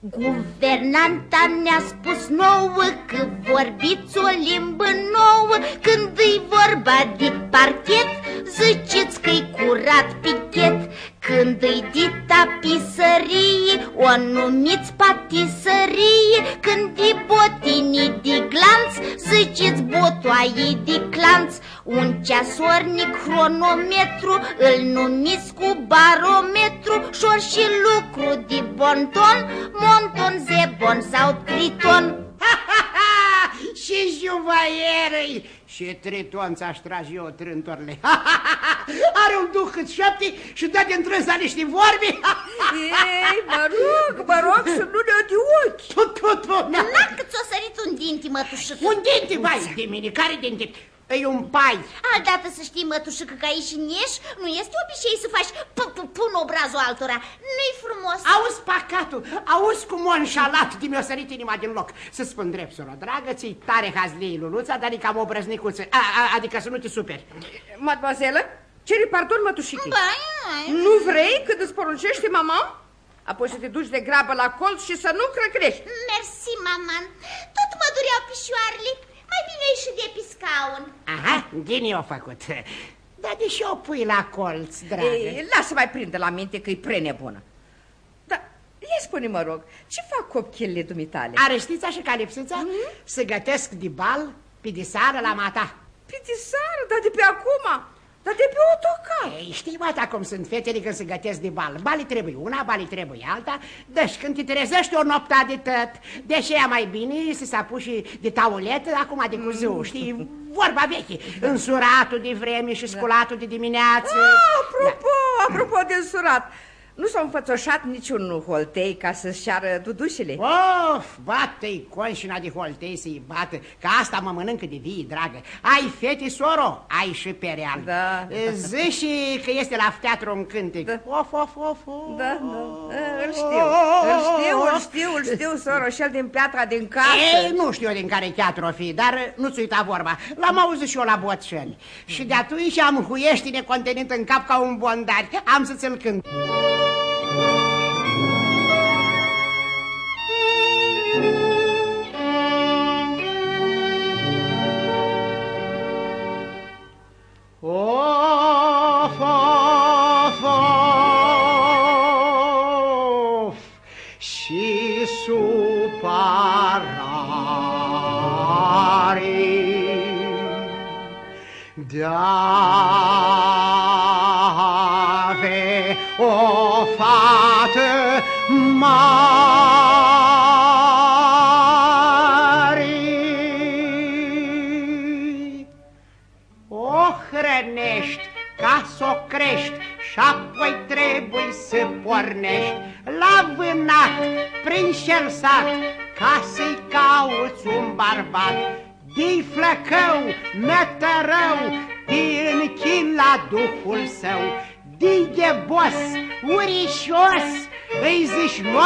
[SPEAKER 2] Guvernanta ne-a spus nouă că vorbiți o limbă nouă Când îi vorba de parchet, ziceți că-i curat pichet. Când îi de tapisărie, o numiți patisărie. Când e botinii de glanț, ziceți botoaie de clanț. Un ceasornic cronometru, îl numiți cu barometru. Șor și lucru de bonton, monton, zebon sau triton [laughs]
[SPEAKER 1] și juvaierei și triton ți-aș trage eu trântorile. [laughs] Are un duh cât șapte și dă de întrânsa niște vorbe. [laughs]
[SPEAKER 15] Ei, mă rog, mă rog să nu ne de ochi.
[SPEAKER 1] Tu, tu, tu, na.
[SPEAKER 2] La cât ți-o sărit un dinti, mătușică
[SPEAKER 1] Un dinti, vai, de mine, care dinti? E un pai.
[SPEAKER 2] Aldată să știi, mătușică, că aici în Ieși nu este obicei să faci pun obrazul altora Nu-i frumos
[SPEAKER 1] Auzi pacatul, auzi cum o înșalat de mi-a sărit inima din loc. Să spun drept, soră dragă, ți-i tare hazlii Luluța, dar e cam o brăznicuță. A, a, adică să nu te superi.
[SPEAKER 15] Mademoiselle, cere pardon, mătușichi.
[SPEAKER 2] Bai,
[SPEAKER 15] Nu vrei când îți poruncește mama? Apoi să te duci de grabă la colț și să nu crăcrești.
[SPEAKER 2] Mersi, maman Tot mă dureau pișoarele Mai bine ieși de pe scaun
[SPEAKER 1] Aha, din eu făcut. Dar de ce o pui la colț, dragă?
[SPEAKER 15] Ei, lasă mai prinde la minte că e pre nebună. Dar, ia spune mă rog, ce fac copchilele dumitale?
[SPEAKER 1] Arăștița și calipsița mm -hmm. să gătesc de bal pe de seară la mata.
[SPEAKER 15] Pe de seară, dar de pe acum, dar de pe autocar.
[SPEAKER 1] Ei, știi, mata, cum sunt fetele când se gătesc de bal. Bali trebuie una, bali trebuie alta, deci când te trezești o nopta de tot, deși e mai bine să se apuși de tauletă, acum de cuzeu, mm. știi, vorba veche, însuratul de vreme și sculatul de dimineață.
[SPEAKER 15] Ah, apropo, da. apropo de însurat, Nu s-a înfățoșat niciun holtei ca să-și ceară dudușele?
[SPEAKER 1] Of, bată-i conșina de holtei să-i bată, că asta mă mănâncă de vii, dragă. Ai fete, soro, ai și pereal.
[SPEAKER 15] Da.
[SPEAKER 1] Zi și că este la teatru un cântec. Da. Of, of, of, of.
[SPEAKER 15] Da, da, îl știu, îl știu, îl știu, îl știu, soro, și el din piatra din casă.
[SPEAKER 1] Ei, nu știu eu din care teatru o fi, dar nu-ți uita vorba. L-am auzit și eu la boțăni. Și de atunci am huiești necontenit în cap ca un bondar. Am să ți-l cânt. Of,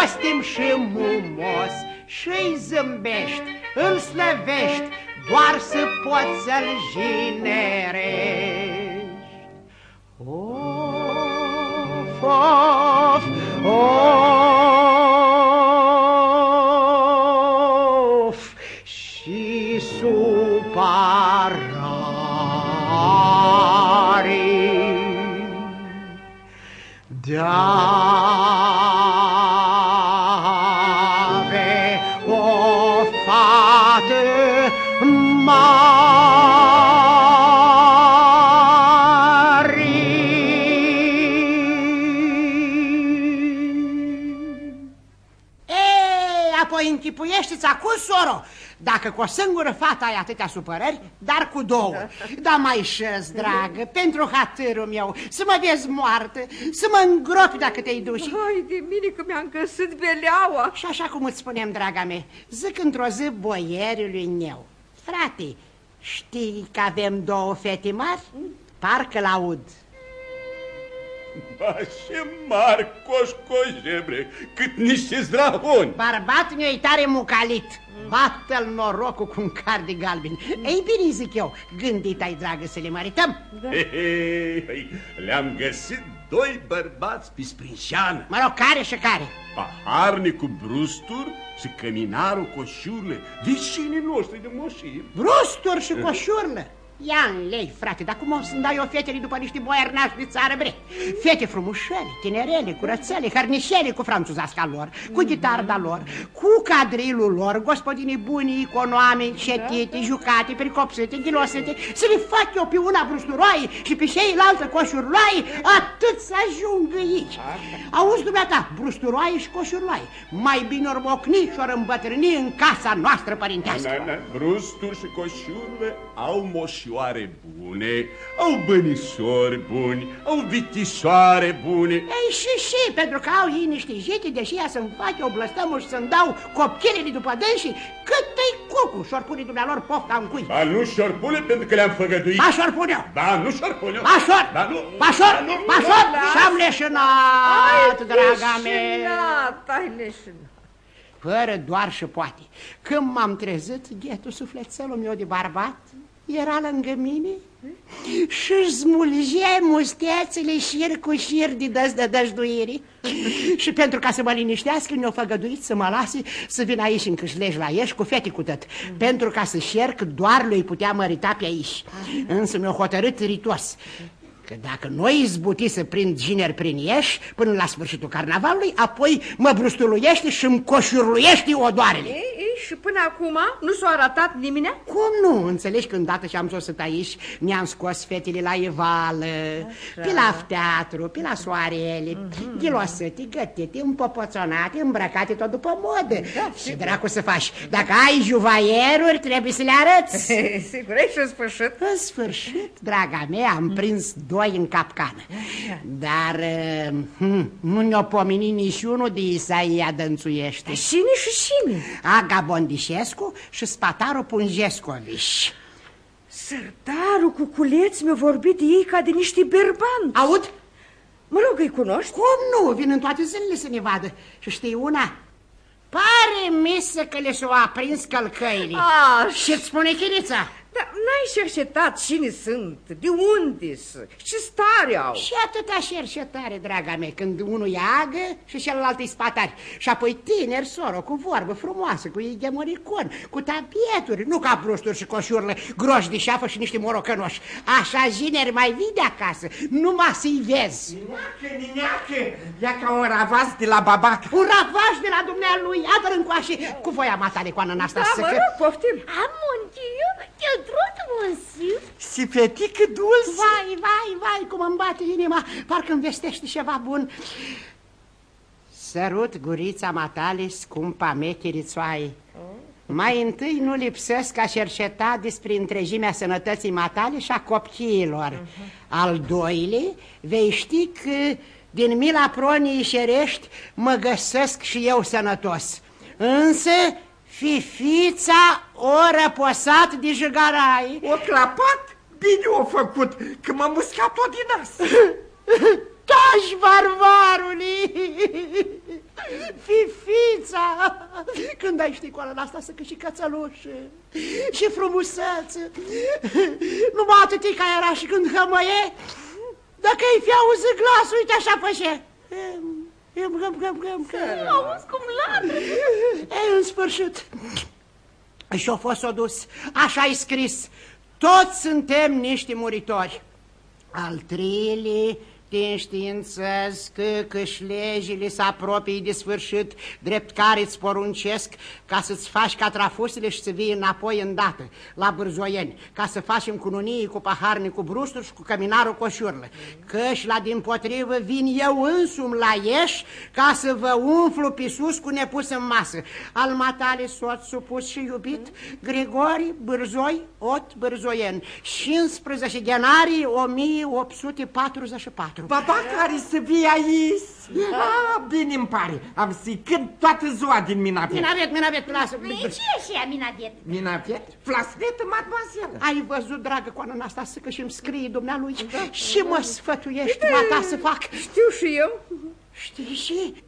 [SPEAKER 1] zici nostim și mumos și îi zâmbești, îl slăvești, doar să poți să-l jinerești. Of, of, of, și supărare de soro, dacă cu o singură fată ai atâtea supărări, dar cu două. Dar mai șez, dragă, pentru hatărul meu, să mă vezi moartă, să mă îngropi dacă te-ai duci.
[SPEAKER 15] Hai de mine că mi-am găsit beleaua.
[SPEAKER 1] Și așa cum îți spunem, draga mea, zic într-o zi boierului meu, frate, știi că avem două fete mari? Parcă l-aud.
[SPEAKER 3] Ba, ce mari coșcoșe, bre, cât niște zdrahoni.
[SPEAKER 1] Bărbatul meu e tare mucalit. Bată-l norocul cu un car de galben. Ei bine, zic eu, gândit ai, dragă, să le mărităm?
[SPEAKER 3] Hei, hei, hei, Le-am găsit doi bărbați pe sprinșeană.
[SPEAKER 1] Mă rog, care și care?
[SPEAKER 3] Paharnicul Brustur și căminarul Coșurle, vecinii noștri de moșii.
[SPEAKER 1] Brustur și coșurlă. Ia în lei, frate, dar cum o să-mi dai eu fetele după niște boiarnași de țară, bre? Fete frumușele, tinerele, curățele, hărnișele cu franțuzasca lor, cu ghitarda lor, cu cadrilul lor, gospodinii buni, econoame, cetite, jucate, pricopsete, ghilosete, să le fac eu pe una brusturoaie și pe ceilaltă coșurloaie, atât să ajungă aici. Auzi, dumneata, brusturoaie și coșurloaie, mai bine ori mocni și ori îmbătrâni în casa noastră părintească.
[SPEAKER 3] Na, na, Brustur și Coșurle au moșioare bune, au bănișori buni, au vitișoare bune.
[SPEAKER 1] Ei, și și, pentru că au ei niște jete, deși ea să-mi fac eu blăstămul și să-mi dau copchilele după dânsii, cât îi cucu și-or pune dumnealor pofta în cui.
[SPEAKER 3] Ba nu și-or pune pentru că le-am făgăduit.
[SPEAKER 1] Ba și-or pune eu.
[SPEAKER 3] Ba nu și-or pune eu.
[SPEAKER 1] Bașor,
[SPEAKER 3] Ba nu.
[SPEAKER 1] bașor,
[SPEAKER 3] Ba nu.
[SPEAKER 1] bașor,
[SPEAKER 3] Ba,
[SPEAKER 1] și-am leșinat, draga mea.
[SPEAKER 15] leșinat, ai leșinat.
[SPEAKER 1] Fără doar și poate. Când m-am trezit, ghetul sufletelul meu de barbat era lângă mine și smulgea mustețele șir cu șir de dăs de dăjduire. și pentru ca să mă liniștească, ne-o făgăduit să mă lase să vin aici în câșlej la ieși cu fete cu tăt. Pentru ca să șerc, doar lui putea mărita pe aici. Însă mi-a hotărât ritos. Că dacă noi izbuti să prind gineri prin ieși până la sfârșitul carnavalului, apoi mă brustuluiește și îmi coșurluiește odoarele.
[SPEAKER 15] Ei, ei, și până acum nu s-a arătat nimeni?
[SPEAKER 1] Cum nu? Înțelegi că îndată ce am sosit aici, ne-am scos fetele la evală, pe la teatru, pe la soarele, mm -hmm. ghilosete, gătete, împopoțonate, îmbrăcate tot după modă. Da, și dracu să faci. Dacă ai juvaieruri, trebuie să le arăți. [laughs]
[SPEAKER 15] Sigur, ai și în sfârșit.
[SPEAKER 1] În sfârșit, draga mea, am prins doi în capcană. Dar hm, nu ne-o pomeni niciunul de Isaia Dănțuiește.
[SPEAKER 15] Cine și cine?
[SPEAKER 1] Aga Bondișescu și Spataru Punjescoviș.
[SPEAKER 15] Sărdarul cu culeț mi-a vorbit de ei ca de niște berbanți.
[SPEAKER 1] Aud?
[SPEAKER 15] Mă rog, îi cunoști?
[SPEAKER 1] Cum nu? Vin în toate zilele să ne vadă. Și știi una? Pare misă că le s-au aprins călcăile.
[SPEAKER 15] Ah,
[SPEAKER 1] Și-ți spune Chirița?
[SPEAKER 15] Dar n-ai cercetat cine sunt, de unde sunt, ce stare au.
[SPEAKER 1] Și atâta cercetare, draga mea, când unul e agă și celălalt e spatari. Și apoi tineri, soro, cu vorbă frumoasă, cu igemoricon, cu tapieturi, nu ca prosturi și coșurile, groși de șafă și niște morocănoși. Așa zineri mai vii de acasă, numai să-i vezi.
[SPEAKER 10] Nineacă, nineacă, ia ca un ravaz de la babac.
[SPEAKER 1] Un ravaz de la dumnealui, adă încoașe cu voia matale cu ananasta
[SPEAKER 15] Da, mă rog, poftim.
[SPEAKER 2] Ah, mon Dieu, te drôle, monsieur.
[SPEAKER 10] Si fetică dulce.
[SPEAKER 1] Vai, vai, vai, cum îmi bate inima, parcă îmi vestește ceva bun. Sărut gurița matale, scumpa mea chirițoaie. Mai întâi nu lipsesc a cerceta despre întregimea sănătății matale și a copiilor. Al doilea, vei ști că din mila pronii șerești mă găsesc și eu sănătos. Însă fifița o răposat de jăgarai.
[SPEAKER 10] O clapat? Bine o făcut, că m-a muscat tot din nas. [laughs]
[SPEAKER 1] Tași, barbarului! Fifița! Când ai ști coala asta să că și cățălușă și frumusețe. Numai atât ca era și când hămăie, dacă îi fi auzit glasul, uite așa fășe. Găm, găm, găm, găm, găm.
[SPEAKER 2] Auzi cum latră.
[SPEAKER 1] E, în sfârșit. Și-a fost o dus. Așa ai scris. Toți suntem niște muritori. Al treilea, te înștiințez că câșlegile se apropii de sfârșit, drept care îți poruncesc ca să-ți faci catrafusele și să vii înapoi îndată, la Bârzoieni, ca să facem cununii cu paharni, cu brusturi și cu căminarul coșurile. Căci la din potrivă vin eu însumi la ieși ca să vă umflu pe sus cu nepus în masă. Al matale soț supus și iubit, Grigori Bârzoi, Ot Bârzoien, 15 ianuarie 1844.
[SPEAKER 10] Baba care să fie aici. Ah, bine îmi pare. Am să cânt toată ziua din Minavet.
[SPEAKER 1] Minavet, Minavet, lasă.
[SPEAKER 2] Păi ce e și ea, Minadet?
[SPEAKER 10] Minavet? Flasnetă, mademoiselle.
[SPEAKER 1] Ai văzut, dragă coană Anastasă, că și-mi scrie dumnealui și mă sfătuiești mata să fac.
[SPEAKER 15] Știu și eu.
[SPEAKER 1] Știi și?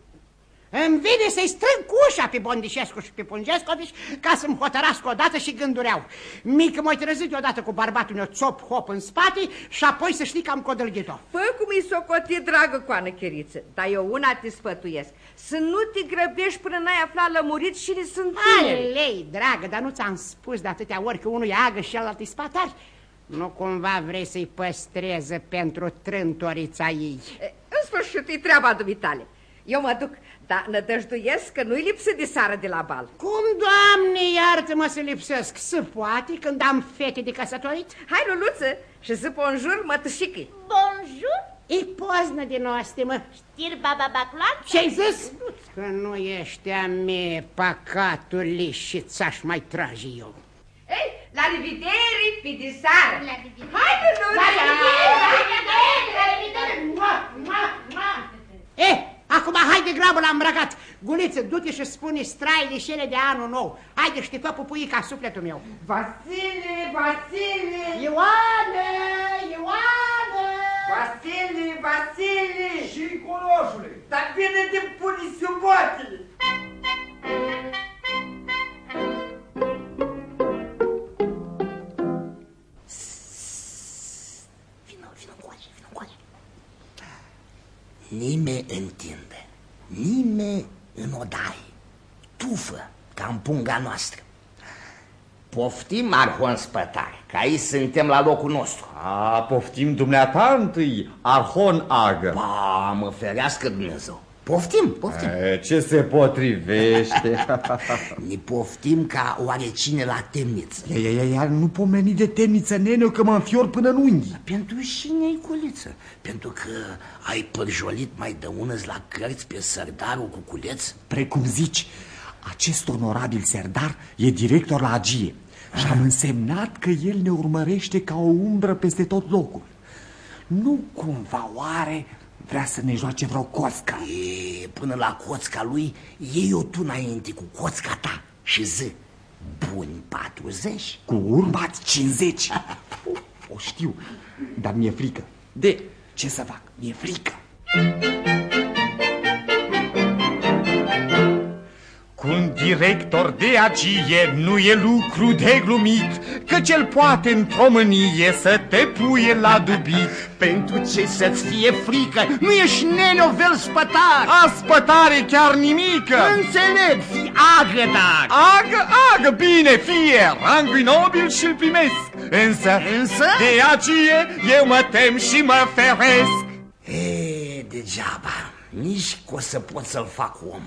[SPEAKER 1] Îmi vine să-i strâng cu ușa pe Bondișescu și pe Pungescovici ca să-mi hotărască odată și gândureau. Mică m-ai trezit odată cu bărbatul meu țop hop în spate și apoi să știi că am codălghit-o.
[SPEAKER 15] Fă cum i socotit, dragă coană cheriță, dar eu una te sfătuiesc. Să nu te grăbești până n-ai aflat lămurit și ne sunt tineri.
[SPEAKER 1] Alei, dragă, dar nu ți-am spus de atâtea ori că unul e agă și celălalt e spatar? Nu cumva vrei să-i păstreze pentru trântorița ei?
[SPEAKER 15] E, În sfârșit, e treaba dumitale. Eu mă duc, dar nădăjduiesc că nu-i lipsă de sară de la bal.
[SPEAKER 1] Cum, doamne, iartă-mă să lipsesc? Se poate când am fete de căsătorit?
[SPEAKER 15] Hai, Luluță, și zi bonjour mătușicii.
[SPEAKER 2] Bonjour.
[SPEAKER 1] E poznă din noastră, mă.
[SPEAKER 2] Știri baba baclan?
[SPEAKER 1] Ce-ai zis? Că nu ești a mie păcatul și ți-aș mai trage eu.
[SPEAKER 15] Ei, la revedere, fi de sară.
[SPEAKER 2] La revedere.
[SPEAKER 15] Hai, Luluță!
[SPEAKER 2] La revedere, la revedere, la revedere. Mua, mua, mua.
[SPEAKER 1] Eh, acum hai de grabă la îmbrăcat. Guliță, du-te și spune straile și ele de anul nou. Haide și te fă pupuica sufletul meu.
[SPEAKER 10] Vasile, Vasile!
[SPEAKER 1] Ioane, Ioane!
[SPEAKER 10] Vasile, Vasile!
[SPEAKER 7] Și coloșule.
[SPEAKER 10] Dar vine de puni subotii!
[SPEAKER 8] Vino, Nime întinde, nime în odaie, tufă ca în punga noastră. Poftim, Arhon Spătar, că aici suntem la locul nostru.
[SPEAKER 9] A, poftim dumneata întâi, Arhon Agă.
[SPEAKER 8] Ba, mă ferească Dumnezeu. Poftim, poftim.
[SPEAKER 9] E, ce se potrivește? [laughs]
[SPEAKER 8] ne poftim ca oarecine la temniță.
[SPEAKER 9] Ia, ia, ia, ia, nu pomeni de temniță, neneu, că mă înfior până în unghi.
[SPEAKER 8] Pentru cine ai culiță? Pentru că ai părjolit mai de unăs la cărți pe sărdarul cu culeț?
[SPEAKER 9] Precum zici, acest onorabil serdar e director la agie și am însemnat că el ne urmărește ca o umbră peste tot locul. Nu cumva oare vrea să ne joace vreo coțca?
[SPEAKER 8] E, până la coțca lui, iei-o tu înainte cu coțca ta și zi, buni 40?
[SPEAKER 9] Cu urmați 50. [laughs] o știu, dar mi-e frică. De ce să fac? Mi-e frică. Cu un director de agie nu e lucru de glumit Că cel poate într-o mânie să te puie la dubit.
[SPEAKER 8] Pentru ce să-ți fie frică? Nu ești neneovel spătar.
[SPEAKER 9] A spătare chiar nimică.
[SPEAKER 8] Înțeleg, fi agă, dar.
[SPEAKER 9] Agă, agă, bine, fie, rangul nobil și-l primesc. Însă,
[SPEAKER 8] Însă?
[SPEAKER 9] de agie eu mă tem și mă feresc.
[SPEAKER 8] E, degeaba, nici că o să pot să-l fac om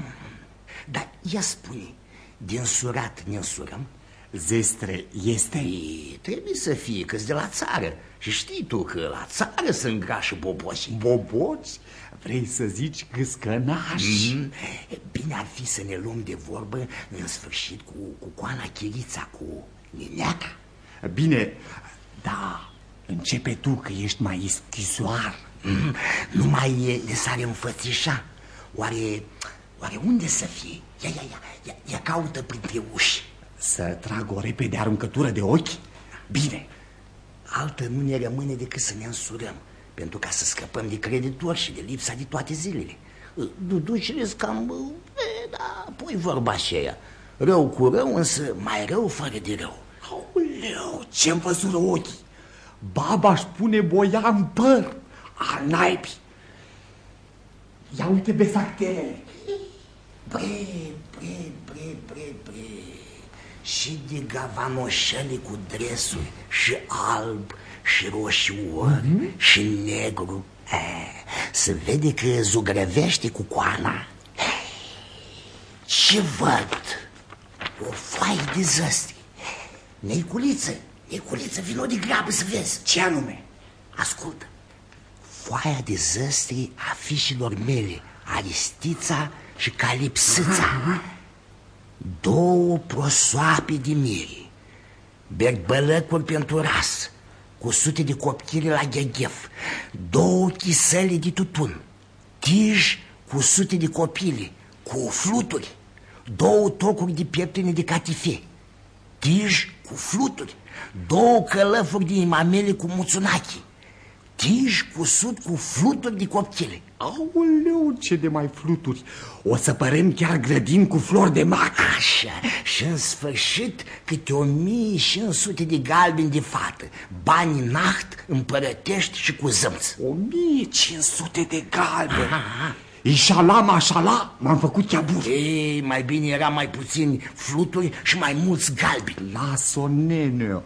[SPEAKER 8] Dar ia spune, din surat ne însurăm?
[SPEAKER 9] Zestre este?
[SPEAKER 8] E, trebuie să fie, că de la țară Și știi tu că la țară sunt grași boboși
[SPEAKER 9] Boboci? Vrei să zici gâscănași?
[SPEAKER 8] mm Bine ar fi să ne luăm de vorbă în sfârșit cu, cu Coana Chirița, cu Nineata
[SPEAKER 9] Bine, da, începe tu că ești mai schisoar
[SPEAKER 8] mm, Nu mai ne sare înfățișa Oare, oare unde să fie? Ia, ia, ia, ia, ia caută printre uși
[SPEAKER 9] Să trag o repede aruncătură de ochi? Bine.
[SPEAKER 8] Altă nu ne rămâne decât să ne însurăm Pentru ca să scăpăm de creditori și de lipsa de toate zilele. Duducile cam... E, da, pui vorba aceea Rău cu rău, însă mai rău fără de rău.
[SPEAKER 9] Aoleu, ce-mi văzură ochii? Baba își pune boia în păr Al naibii. Ia uite besactelele
[SPEAKER 8] Bre, bre, bre, bre, bre Și de gavanoșele cu dresuri Și alb, și roșior, mm -hmm. și negru e, Se vede că zugrăvește cu coana Ce văd? O foaie de zăstri Neiculiță, Neiculiță, vino de grabă să vezi
[SPEAKER 9] Ce anume?
[SPEAKER 8] Ascultă Foaia de zăstri a fișilor mele Aristița și Calipsâța Două prosoape de miri Berbălăcuri pentru ras Cu sute de copchile la gheghef Două chisele de tutun Tij cu sute de copile Cu fluturi Două tocuri de pieptene de catife Tij cu fluturi Două călăfuri de imamele cu muțunachi Tij cu sut cu fluturi de copchile
[SPEAKER 9] Aoleu, ce de mai fluturi. O să părem chiar grădini cu flori de mac.
[SPEAKER 8] Așa, și în sfârșit câte o mie și în sute de galbeni de fată. Bani naht, împărătești și cu zămț
[SPEAKER 9] O mie cinci sute de galbeni. Ișala, mașala, m-am făcut chiabur
[SPEAKER 8] Ei, mai bine era mai puțini fluturi și mai mulți galbeni.
[SPEAKER 9] Las-o, neneu,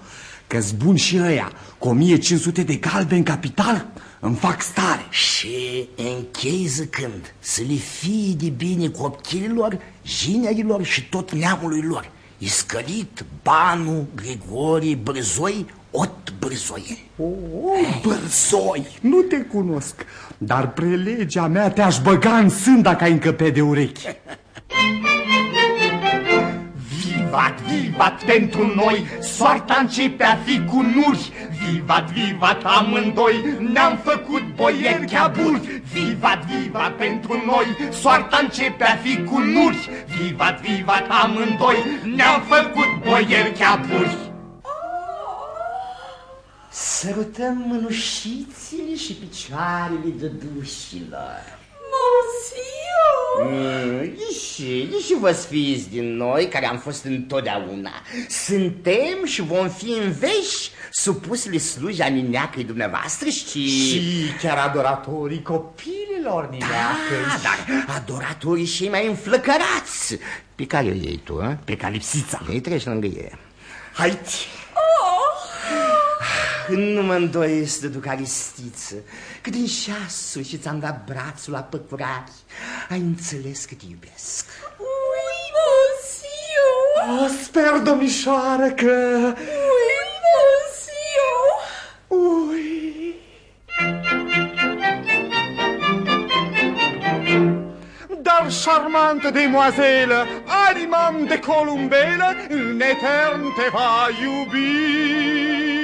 [SPEAKER 9] că-s bun și ăia Cu 1500 de galbeni capital îmi fac stare.
[SPEAKER 8] Și închei zicând Să le fie de bine copchililor, jinerilor și tot neamului lor. Iscălit, Banu, Grigori, Brzoi, Ot Brzoi
[SPEAKER 9] O, oh, Brzoi, nu te cunosc Dar prelegea mea te-aș băga în sân dacă ai încăpe de urechi [laughs]
[SPEAKER 11] Vivat, vivat pentru noi, soarta începe a fi cu nuri Vivat, vivat amândoi, ne-am făcut boieri chiaburi Vivat, vivat pentru noi, soarta începe a fi cu nuri Vivat, vivat amândoi, ne-am făcut boieri chiaburi
[SPEAKER 8] Sărutăm mânușițile și picioarele dădușilor
[SPEAKER 14] Monsieur!
[SPEAKER 8] Mm, și, și vă sfiți din noi, care am fost întotdeauna. Suntem și vom fi în veși supusele sluja nineacăi dumneavoastră și...
[SPEAKER 9] Și chiar adoratorii copiilor nineacăi.
[SPEAKER 8] Da, dar adoratorii și mai înflăcărați. Pe care o iei tu, a?
[SPEAKER 9] Pe calipsița.
[SPEAKER 8] Ei treci lângă ei.
[SPEAKER 9] Hai!
[SPEAKER 14] Oh!
[SPEAKER 8] nu mă îndoiesc de duc Aristiță, că din șasul și ți-am dat brațul la păcurari, ai înțeles că te iubesc.
[SPEAKER 11] Oui, monsieur!
[SPEAKER 9] Oh, sper, domnișoară, că...
[SPEAKER 11] Oui, monsieur!
[SPEAKER 9] Ui. Dar charmante demoiselle, animam de columbelă, în etern te va iubi.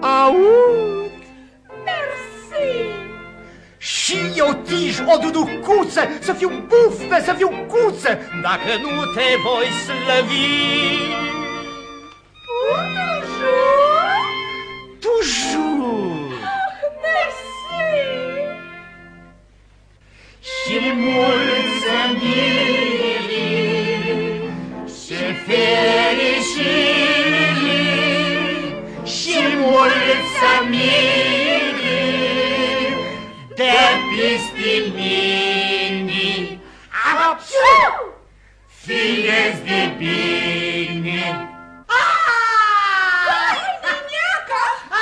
[SPEAKER 9] Aud!
[SPEAKER 11] Merci!
[SPEAKER 10] Și eu tij o duducuță, să fiu buftă, să fiu cuță, dacă nu te voi slăvi.
[SPEAKER 11] Toujours!
[SPEAKER 10] Toujours!
[SPEAKER 11] Merci!
[SPEAKER 10] Și mulțumiri și fericiri mulțumiri de pistimini. Apșu! Fiți de bine!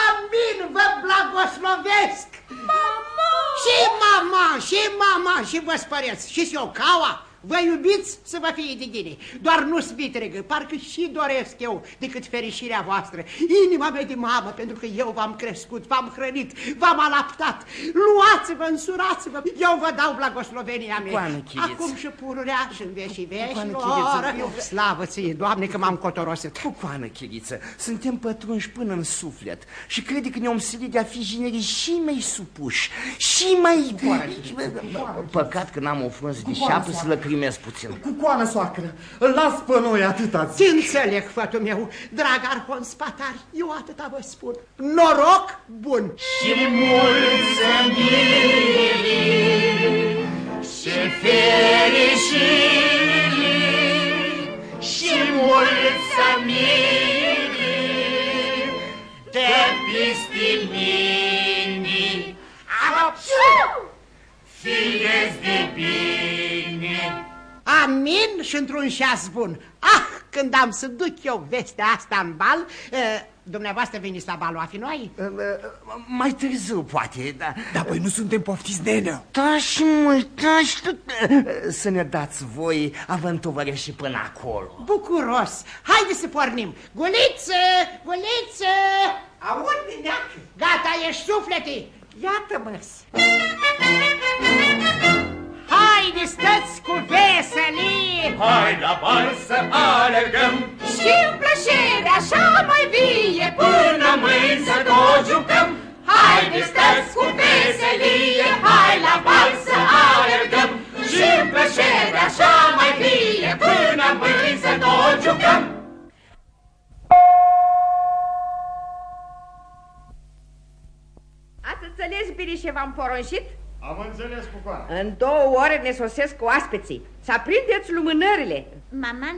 [SPEAKER 1] Amin, vă blagoslovesc!
[SPEAKER 11] Mama!
[SPEAKER 1] Și mama, și mama, și vă spăreți, și eu caua. Vă iubiți să vă fie de gine, doar nu-s vitregă, parcă și doresc eu decât fericirea voastră. Inima mea de mamă, pentru că eu v-am crescut, v-am hrănit, v-am alaptat. Luați-vă, însurați-vă, eu vă dau blagoslovenia mea.
[SPEAKER 8] Coană, Chiriț.
[SPEAKER 1] Acum și pururea și în vecii
[SPEAKER 8] Coană,
[SPEAKER 1] veșilor.
[SPEAKER 8] Chiriță, eu-
[SPEAKER 1] Slavă ție, Doamne, că m-am cotorosit.
[SPEAKER 8] Pucoană, Chiriță, suntem pătrunși până în suflet și crede că ne-om silit de a fi ginerii și mai supuși, și mai... Păcat că n-am o frunză de șapă să lăcrimez puțin.
[SPEAKER 9] Cu coană, soacră, îl las pe noi atâta zi.
[SPEAKER 1] Ți înțeleg, fătul meu, drag arhon spatari, eu atâta vă spun. Noroc bun!
[SPEAKER 10] Și mulțumiri și fericiri și mulțumiri
[SPEAKER 1] Amin și într-un șas bun. Ah, când am să duc eu vestea asta în bal, eh, dumneavoastră veniți la balul afinoi?
[SPEAKER 8] Mai târziu, poate, da.
[SPEAKER 9] Dar păi nu suntem poftiți, nenea.
[SPEAKER 8] Tași mult, tași tu... Să ne dați voi avântovăre și până acolo.
[SPEAKER 1] Bucuros! Haide să pornim! Guliță! Guliță! Aud, neacă! Gata, ești suflete! Iată-mă! Haide, stăți cu veselie!
[SPEAKER 11] Hai la bal să alergăm Și în plăcere așa mai vie Până mâini să tot jucăm Haide, stați cu veselie Hai la bal să alergăm Și în plăcere așa mai vie Până mâini să tot jucăm
[SPEAKER 15] Ați înțeles bine ce v-am poruncit?
[SPEAKER 5] Am înțeles, Cucoană.
[SPEAKER 15] În două ore ne sosesc oaspeții. Să aprindeți lumânările.
[SPEAKER 2] Maman,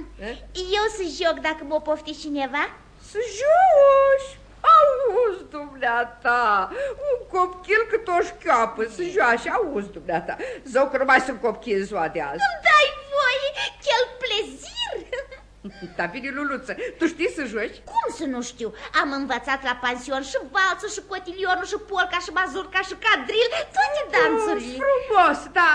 [SPEAKER 2] eu să joc dacă mă pofti cineva?
[SPEAKER 15] Să joci! Auzi, dumneata, un copchil cât o șchioapă să joace, auzi, dumneata. Zău că nu mai sunt copchii în ziua de azi.
[SPEAKER 2] Îmi dai voie, quel plezir! [laughs] [laughs]
[SPEAKER 15] Dar bine, Luluță, tu știi să joci?
[SPEAKER 2] Cum să nu știu? Am învățat la pension și valțul, și cotilionul, și polca, și mazurca, și cadril, toate dansurile.
[SPEAKER 15] Oh, frumos, da.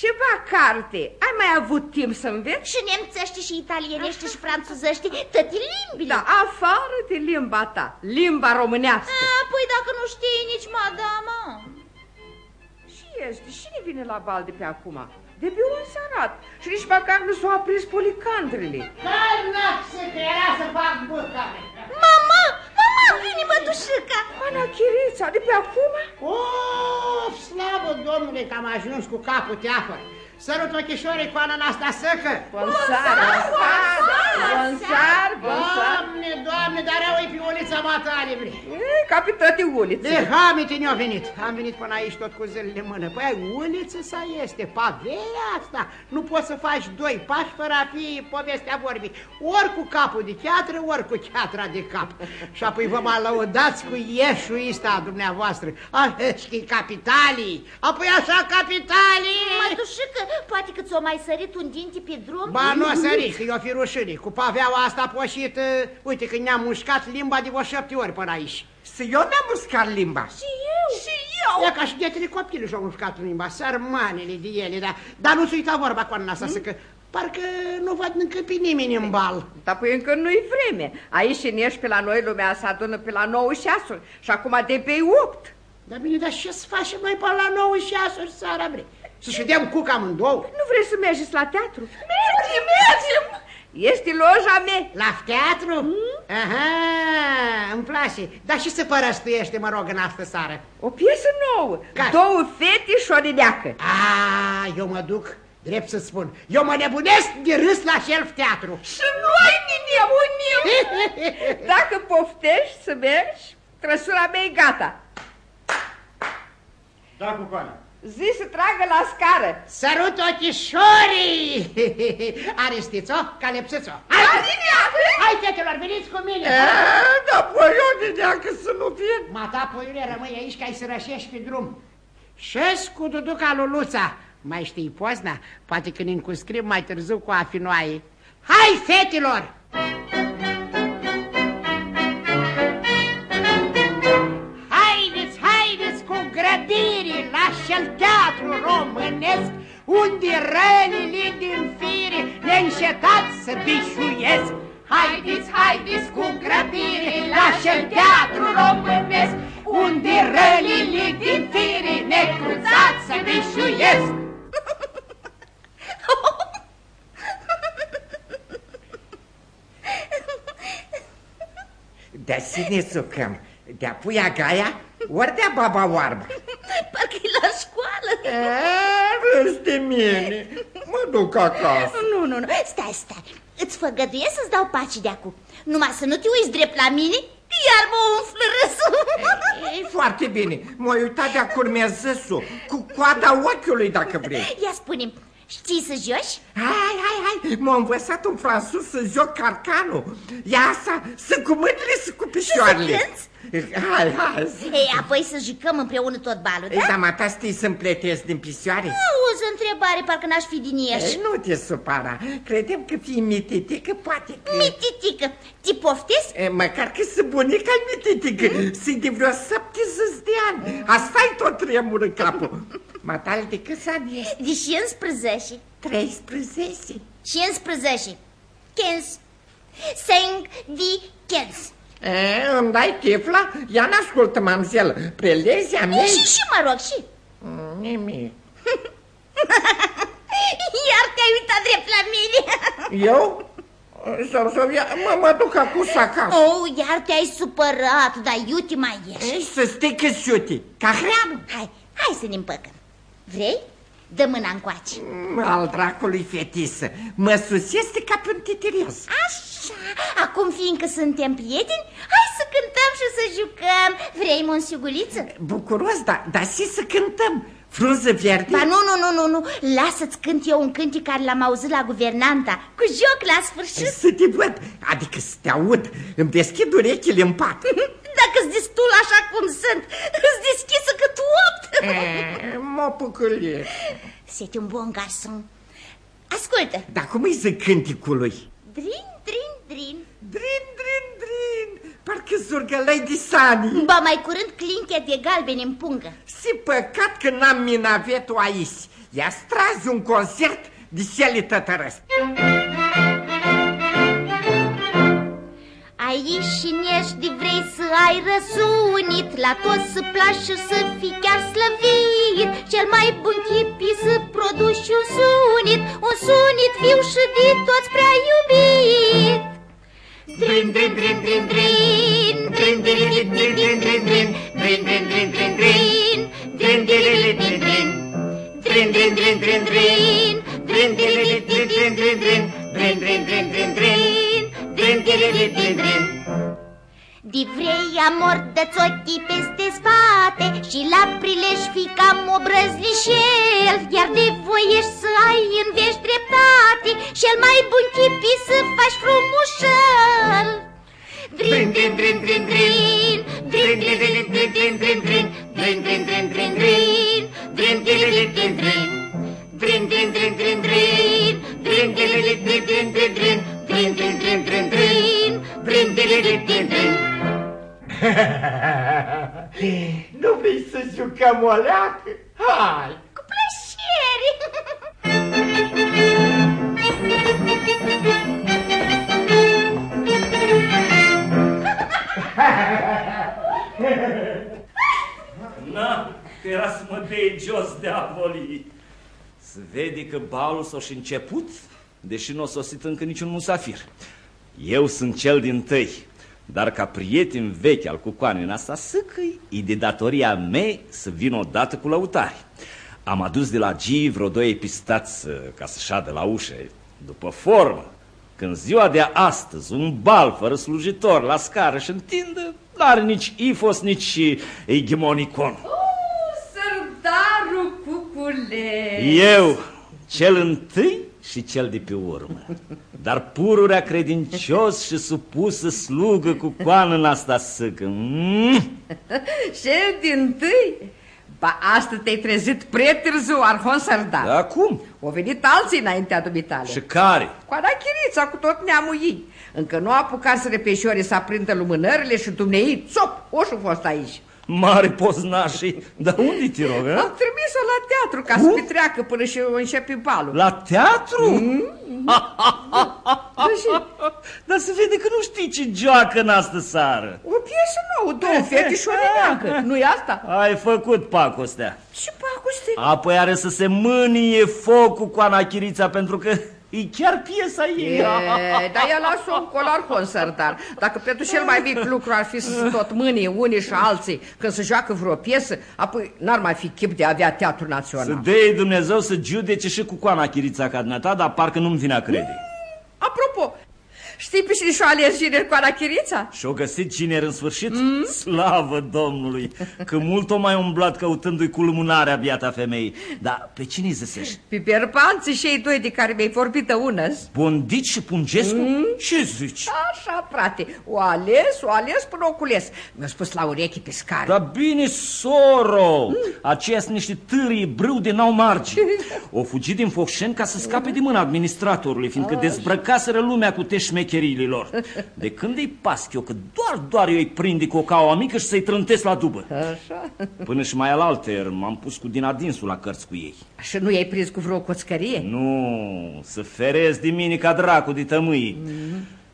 [SPEAKER 15] Ceva carte. Ai mai avut timp să înveți?
[SPEAKER 2] Și nemțește, și italienește, și franțuzăște, toate limbile.
[SPEAKER 15] Da, afară de limba ta, limba românească.
[SPEAKER 2] A, păi dacă nu știi nici madama.
[SPEAKER 15] Și ești, cine vine la bal de pe acum? De pe un sărat. Și nici măcar nu s-au aprins policandrele.
[SPEAKER 1] Carnaxe, că era să fac burca.
[SPEAKER 2] Mama, mama, vine mătușica.
[SPEAKER 15] Ana Chirița, de pe acum?
[SPEAKER 1] Of, slavă Domnule că am ajuns cu capul teafă. Sărut ochișorii cu ananasta săcă.
[SPEAKER 15] Bonsar, bonsar, bonsar, bonsar.
[SPEAKER 1] Doamne, doamne, dar au pe ulița matale, bre.
[SPEAKER 15] Ca pe toate ulițe.
[SPEAKER 1] De hamite ne-au venit. Am venit până aici tot cu zilele în mână. Păi ai uliță să este, pavea asta. Nu poți să faci doi pași fără a fi povestea vorbii. Ori cu capul de cheatră, ori cu cheatra de cap. Și apoi vă mai lăudați cu ieșul ăsta dumneavoastră. Așa capitalii. Apoi așa capitalii.
[SPEAKER 2] Mătușică, poate că ți-o mai sărit un dinte pe drum?
[SPEAKER 1] Ba, nu a sărit, că eu fi rușine. cu paveaua asta poșită, uite că ne-am mușcat limba de vreo șapte ori până aici.
[SPEAKER 10] Să eu mi-am muscat limba.
[SPEAKER 15] Și eu. Și eu.
[SPEAKER 1] E ca și ghetele copilul și-au mușcat limba, sărmanele de ele, dar, dar nu-ți uita vorba cu asta, mm? că parcă nu văd încă pe nimeni în bal.
[SPEAKER 15] Dar păi încă nu-i vreme. Aici în ești pe la noi lumea se adună pe la 9 ceasuri și acum de pe 8.
[SPEAKER 1] Dar bine, dar ce să facem noi pe la 9 ceasuri seara, bre? Să-și vedem cuca amândouă?
[SPEAKER 15] Nu vrei să mergeți la teatru? Mergem, mergem! Este loja mea.
[SPEAKER 1] La teatru? Mm? Aha, îmi place. Dar și să părăstuiește, mă rog, în astă seară?
[SPEAKER 15] O piesă nouă. Care? Două fete și o nedeacă.
[SPEAKER 1] A, eu mă duc, drept să spun, eu mă nebunesc de râs la șelf teatru.
[SPEAKER 15] Și noi ne nebunim. [laughs] Dacă poftești să mergi, trăsura mea e gata.
[SPEAKER 7] Da, Cucoane.
[SPEAKER 15] Zi să tragă la scară.
[SPEAKER 1] Sărut ochișorii! [laughs] Aristiți-o, calepsiți-o. Hai, Hai, fetelor, veniți cu mine!
[SPEAKER 10] E, da, păi neacă să nu fie.
[SPEAKER 1] Mata, poiule, rămâi aici ca să rășești pe drum. Și cu duduca Luluța. Mai știi pozna? Poate că ne încuscrim mai târziu cu afinoaie. Hai, fetelor! Haideți, grăbire la cel teatru românesc, unde rănile din fire neîncetat să bișuiesc. Haideți, haideți cu grăbire la cel teatru românesc, unde rănile din fire necruțat să bișuiesc.
[SPEAKER 10] De sine sucăm, de-a puia gaia, ori de-a baba oarbă.
[SPEAKER 2] Parcă e la școală.
[SPEAKER 10] Râs de mine, mă duc acasă.
[SPEAKER 2] Nu, nu, nu, stai, stai. Îți făgăduiesc să-ți dau paci de acum. Numai să nu te uiți drept la mine, iar mă umflă râsul.
[SPEAKER 10] E foarte bine, m-ai uitat de-a curmează cu coada ochiului dacă vrei.
[SPEAKER 2] Ia spune Știi să joci?
[SPEAKER 10] Hai, hai, hai, m-a învățat un franțuz să joc carcanul. Ia asta, să cu mâinile, să cu picioarele.
[SPEAKER 2] să
[SPEAKER 10] Hai, hai.
[SPEAKER 2] Ei, apoi să jucăm împreună tot balul, da?
[SPEAKER 10] Ei, dar mata știi să-mi pletesc din picioare?
[SPEAKER 2] Auzi, întrebare, parcă n-aș fi din ești.
[SPEAKER 10] Ei, nu te supara. Credem că fii mititică, poate că...
[SPEAKER 2] Mititică. Te poftesc?
[SPEAKER 10] E, măcar că sunt bunica mititică. Mm? Sunt de vreo 70 de ani. asta e tot tremură capul. Matale, de câți ani ești?
[SPEAKER 2] De 15.
[SPEAKER 10] 13.
[SPEAKER 2] 15. 15. Sing de 15.
[SPEAKER 10] E, îmi dai tifla? Ia n-ascultă, mamzel, prelezia mea...
[SPEAKER 2] Și, și mă rog, și...
[SPEAKER 10] Mm, nimic. [laughs]
[SPEAKER 2] Iar te-ai uitat drept la mine. [laughs]
[SPEAKER 10] Eu? Sau, sau, ia, mă, mă duc acum acasă.
[SPEAKER 2] Oh, iar te-ai supărat, dar iute mai ești.
[SPEAKER 10] Ei, să stai că iute, ca hreanu.
[SPEAKER 2] Hai, hai să ne împăcăm. Vrei? Dă mâna încoace.
[SPEAKER 10] Al dracului fetisă, mă suseste ca pe un titirios.
[SPEAKER 2] Așa, acum fiindcă suntem prieteni, hai să cântăm și să jucăm. Vrei, monsiuguliță?
[SPEAKER 10] Bucuros, dar da, și să cântăm. Frunză verde?
[SPEAKER 2] Ba nu, nu, nu, nu, nu. Lasă-ți cânt eu un cânt care l-am auzit la guvernanta, cu joc la sfârșit.
[SPEAKER 10] Să te văd, adică să te aud. Îmi deschid urechile în pat. [laughs]
[SPEAKER 2] Dacă-s destul așa cum sunt, îți deschisă cât opt.
[SPEAKER 10] Mă pucălie.
[SPEAKER 2] C'est un bun garçon. Ascultă.
[SPEAKER 10] Dar cum îi zic cânticului?
[SPEAKER 2] Drin, drin, drin.
[SPEAKER 10] Drin, drin, drin. Parcă zurgălai de sani.
[SPEAKER 2] Ba mai curând clinche de galbeni în pungă.
[SPEAKER 10] Si păcat că n-am minavetul aici. Ia strazi un concert de sele tătărăst.
[SPEAKER 2] Aici și nești vrei să ai răsunit La toți să placi și să fii chiar slăvit Cel mai bun chip e să produci un sunit Un sunit viu și de toți prea iubit Drin, drin, drin, drin, drin Drin, drin, drin, drin, drin, drin, drin Drin, drin, drin, drin, drin Drin, drin, drin, drin, drin Drin, drin, drin, drin, drin Drin, De vrei amor, dă-ți ochii peste spate Și la prilej fi cam obrăzlișel Iar de voiești să ai în vești dreptate Cel mai bun chipi să faci frumușel Drin, drin, drin, drin, drin Drin, drin, drin, drin, drin, drin, drin Drin, drin, drin, drin, drin Drin, drin, drin, drin, drin Drin, drin, drin, drin, drin Drin, drin, drin, drin, drin, drin Drin, drin, drin [laughs]
[SPEAKER 10] Nu vrei să jucăm o leacă? Hai!
[SPEAKER 2] Cu plăcere!
[SPEAKER 13] Na, că era să mă dei jos de avoli. Se vede că balul s-a și început, deși nu a sosit încă niciun musafir. Eu sunt cel din tâi, dar ca prieten vechi al cucoanei în asta săcăi, e de datoria mea să vin odată cu lăutari. Am adus de la G vreo doi epistați uh, ca să șadă la ușă, după formă. Când ziua de astăzi, un bal fără slujitor la scară și întindă, n-are nici ifos, nici egemonicon.
[SPEAKER 15] Sărdarul cuculeț!
[SPEAKER 13] Eu, cel întâi și cel de pe urmă. Dar pururea credincios și supusă slugă cu coană în asta săcă. Mm?
[SPEAKER 15] Cel din tâi? Ba, asta te-ai trezit prea târziu, Arhon Sărdar.
[SPEAKER 13] Da, cum?
[SPEAKER 15] Au venit alții înaintea dumitale.
[SPEAKER 13] Și care?
[SPEAKER 15] Coada Chirița cu tot neamul ei. Încă nu a apucat să repeșoare să aprindă lumânările și dumnei, țop, oșul fost aici.
[SPEAKER 13] Mare poznașii. Dar unde te rog,
[SPEAKER 15] Am trimis-o la teatru ca să petreacă până și începe balul.
[SPEAKER 13] La teatru?
[SPEAKER 15] Mm? [laughs]
[SPEAKER 13] Dar se vede că nu știi ce joacă în astă seară.
[SPEAKER 15] O piesă nouă, două fete și o neneacă. Nu-i asta?
[SPEAKER 13] Ai făcut pacostea.
[SPEAKER 15] Ce pacoste?
[SPEAKER 13] Apoi are să se mânie focul cu Anachirița pentru că e chiar piesa ei.
[SPEAKER 15] E, dar ea lasă un colar concertar. Dacă pentru cel mai mic lucru ar fi să se tot mânie unii și alții când se joacă vreo piesă, apoi n-ar mai fi chip de a avea teatru național.
[SPEAKER 13] Să dei Dumnezeu să judece și cu coana Chirița ca dumneata, dar parcă nu-mi vine a crede.
[SPEAKER 15] Apropo, știi pe cine și-o ales gineri cu Anachirița?
[SPEAKER 13] Și-o găsit gineri în sfârșit? Mm? Slavă Domnului! Că mult o mai umblat căutându-i cu lumânarea biata femei. Dar pe cine-i zăsești?
[SPEAKER 15] Pe perpanții și ei doi de care mi-ai vorbit unăs.
[SPEAKER 13] Bondici și Pungescu?
[SPEAKER 15] Mm?
[SPEAKER 13] Ce zici?
[SPEAKER 15] Așa, frate, o ales, o ales până o cules. Mi-a spus la ureche pe scară.
[SPEAKER 13] Dar bine, soro! Mm. Aceia sunt niște târii brâu de n-au margi. [laughs] O fugit din Focșeni ca să scape de mâna administratorului, fiindcă
[SPEAKER 15] Așa.
[SPEAKER 13] dezbrăcaseră lumea cu teșmecheriile lor. De când îi pasc eu, că doar, doar eu îi prind cu o caua mică și să-i trântesc la dubă.
[SPEAKER 15] Așa.
[SPEAKER 13] Până și mai alalter m-am pus cu din adinsul la cărți cu ei.
[SPEAKER 15] Și nu i-ai prins cu vreo coțcărie?
[SPEAKER 13] Nu, să ferez de mine ca dracu de tămâi.
[SPEAKER 15] Mm.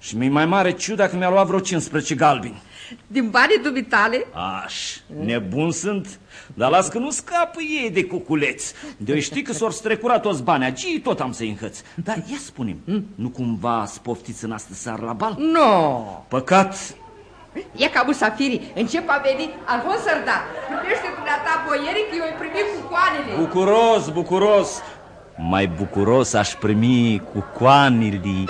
[SPEAKER 13] Și mi mai mare ciuda că mi-a luat vreo 15 galbini.
[SPEAKER 15] Din banii dumitale?
[SPEAKER 13] Aș, nebun sunt, dar las că nu scapă ei de cuculeți. De știi că s-or strecura toți banii, agii tot am să-i înhăț. Dar ia spune nu cumva spoftiți în astă seară la bal?
[SPEAKER 15] Nu.
[SPEAKER 13] Păcat,
[SPEAKER 15] E ca musafirii, încep a veni Alfons Sărdar. Primește dumneata boierii că eu-i primit cu coanele.
[SPEAKER 13] bucuros, bucuros. Mai bucuros aș primi cu coanili.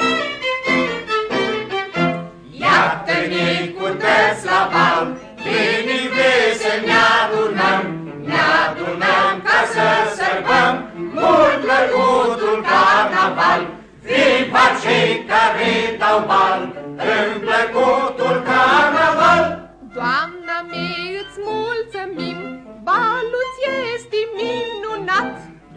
[SPEAKER 11] Să sărbăm Mult plăcutul carnaval. Viva cei care dau bal În plăcutul carnaval.
[SPEAKER 16] Doamna mea, îți mulțumim, balul este minunat.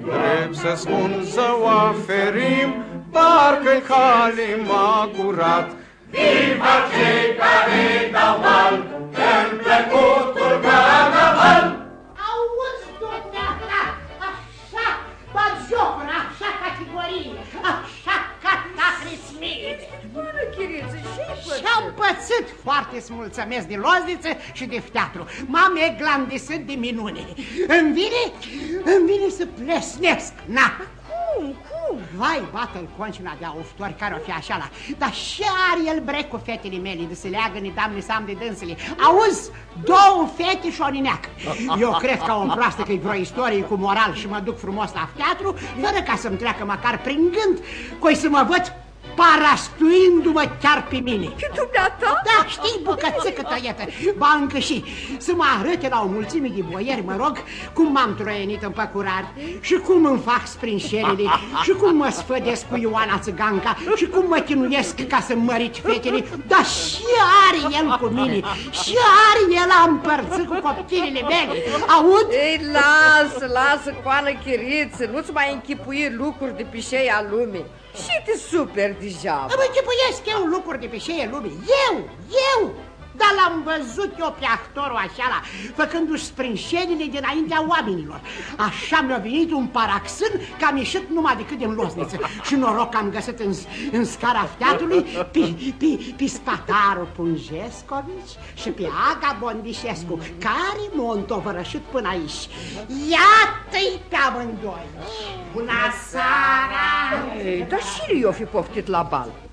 [SPEAKER 5] Drept să spun să o aferim, parcă-i halima curat.
[SPEAKER 11] Viva cei care dau bal În plăcutul
[SPEAKER 1] Și-am pățit foarte să mulțumesc de lozniță și de teatru. M-am eglandisit de minune. Îmi vine, îmi vine să plesnesc, na.
[SPEAKER 15] Cum, cum?
[SPEAKER 1] Vai, bată-l concina de auftori care o fi așa la. Dar și are el brec cu fetele mele de se leagă ni damne să am de dânsele. Auzi, două fete și o nineacă. Eu cred că o proastă că e vreo istorie cu moral și mă duc frumos la teatru, fără ca să-mi treacă măcar prin gând, coi să mă văd parastuindu-mă chiar pe mine.
[SPEAKER 15] Și dumneata?
[SPEAKER 1] Da, știi, bucățică tăietă, ba încă și să mă arăte la o mulțime de boieri, mă rog, cum m-am troienit în păcurari și cum îmi fac sprinșelele și cum mă sfădesc cu Ioana Țiganca și cum mă chinuiesc ca să mărit fetele, dar și are el cu mine, și are el a împărțit cu copilele mele, aud?
[SPEAKER 15] Ei, lasă, lasă, coană chiriță, nu-ți mai închipui lucruri de pișeia lumii. Și te super deja.
[SPEAKER 1] Îmi închipuiesc eu lucruri de pe șeie lumii, eu, eu, Dar l-am văzut eu pe actorul așa, la, făcându-și sprânșenile dinaintea oamenilor. Așa mi-a venit un paraxân că am ieșit numai decât din losniță. Și noroc că am găsit în, în scara teatrului pe, pe, pe spatarul Punjescovici și pe Aga Bondișescu, care m-a întovărășit până aici. Iată-i pe amândoi! Bună seara!
[SPEAKER 15] Ei, dar și eu fi poftit la bal.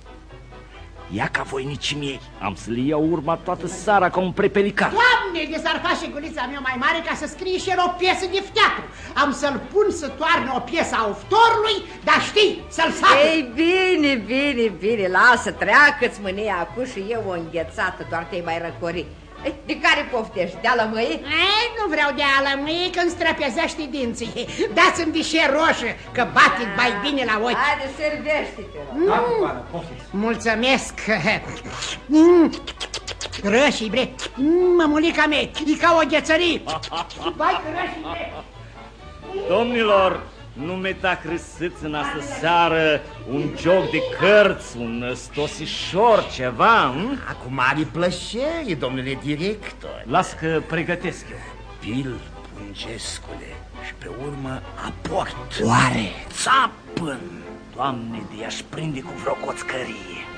[SPEAKER 13] Ia ca voinicii mei, am să le iau urma toată seara ca un prepelicat.
[SPEAKER 1] Doamne, de s-ar face gulița mea mai mare ca să scrie și el o piesă de teatru. Am să-l pun să toarne o piesă a oftorului, dar știi, să-l sacă.
[SPEAKER 15] Ei, bine, bine, bine, lasă, treacă-ți mânia acum și eu o înghețată, doar te-ai mai răcori. Ei, De care poftești? De alămâie?
[SPEAKER 1] Ei, nu vreau de alămâie când străpezește dinții. Dați-mi dișe roșă, că bate mai bine la ochi.
[SPEAKER 15] Haide, servește-te.
[SPEAKER 1] Mm. Mulțumesc. Mm. Rășii, bre. Mm, Mămulica mea, e ca o ghețărie. Vai, că rășii, bre.
[SPEAKER 13] Domnilor, nu meta crâsâți în astă seară un joc de cărți, un stosișor, ceva, hm?
[SPEAKER 8] Cu mari plăceri, domnule director.
[SPEAKER 13] Las că pregătesc eu.
[SPEAKER 8] Pil, Pungescule, și pe urmă aport.
[SPEAKER 13] Oare? Țapăn! Doamne, de aș prinde cu vreo coțcărie.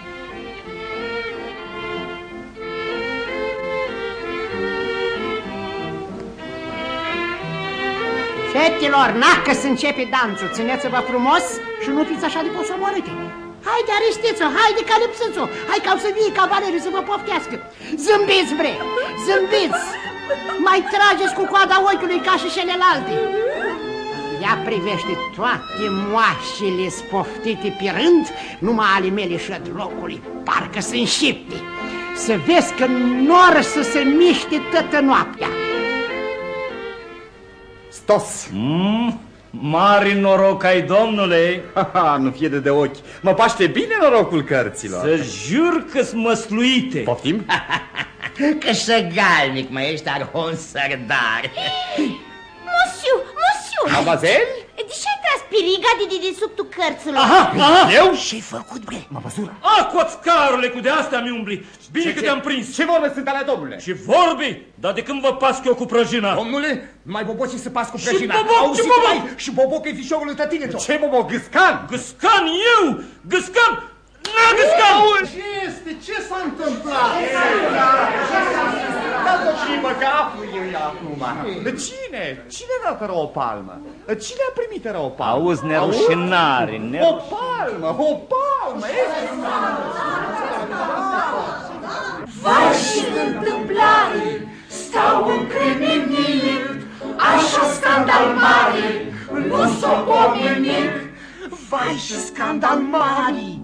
[SPEAKER 1] Fetelor, na că se începe danțul, țineți-vă frumos și nu fiți așa de posomorâte. Haide, arestiți-o, haide, calipsiți-o, hai ca să vie cavalerii să vă poftească. Zâmbiți, bre, zâmbiți, mai trageți cu coada ochiului ca și celelalte. Ea privește toate moașele spoftite pe rând, numai ale mele șădlocului, parcă sunt șipte. Să vezi că nor să se miște toată noaptea.
[SPEAKER 9] Stos!
[SPEAKER 13] Mm, mari noroc ai domnule!
[SPEAKER 9] Ha, nu fie de, de ochi. Mă paște bine norocul cărților.
[SPEAKER 13] Să jur că-s măsluite.
[SPEAKER 9] Poftim? [laughs]
[SPEAKER 8] Că șăgalnic mai ești arhon sărdar. [laughs]
[SPEAKER 2] Musiu, musiu!
[SPEAKER 9] Mademoiselle?
[SPEAKER 2] De ce ai tras piriga de dedesubtul cărților?
[SPEAKER 13] Aha, aha.
[SPEAKER 9] Eu?
[SPEAKER 8] Ce-ai făcut, bre?
[SPEAKER 9] Mă măsură.
[SPEAKER 13] A, coțcarule, cu de astea mi umbli. Bine
[SPEAKER 9] Ce-
[SPEAKER 13] că
[SPEAKER 9] ce-
[SPEAKER 13] te-am prins.
[SPEAKER 9] Ce vorbe sunt ale domnule?
[SPEAKER 13] Și vorbi, dar de când vă pasc eu cu prăjina?
[SPEAKER 8] Domnule, mai bobocii să pas cu
[SPEAKER 13] Și
[SPEAKER 8] prăjina.
[SPEAKER 13] boboc,
[SPEAKER 8] Auzi,
[SPEAKER 13] ce boboc?
[SPEAKER 8] mai, Și boboc e fișorul lui tătinețo.
[SPEAKER 9] Ce bobo, gâscan?
[SPEAKER 13] Gâscan eu? Gâscan? Na, gâscan!
[SPEAKER 12] Ce este? Ce s-a întâmplat?
[SPEAKER 9] Dați-o clipă că aflu eu ea acum. Cine? Cine a dat o palmă? Cine a primit o palmă?
[SPEAKER 13] Auzi, nerușinare,
[SPEAKER 9] O
[SPEAKER 13] nerușinare.
[SPEAKER 9] palmă, o palmă!
[SPEAKER 11] Vai și întâmplare, stau încremenit, așa scandal mare, nu s-o pomenit.
[SPEAKER 12] Vai și scandal mare,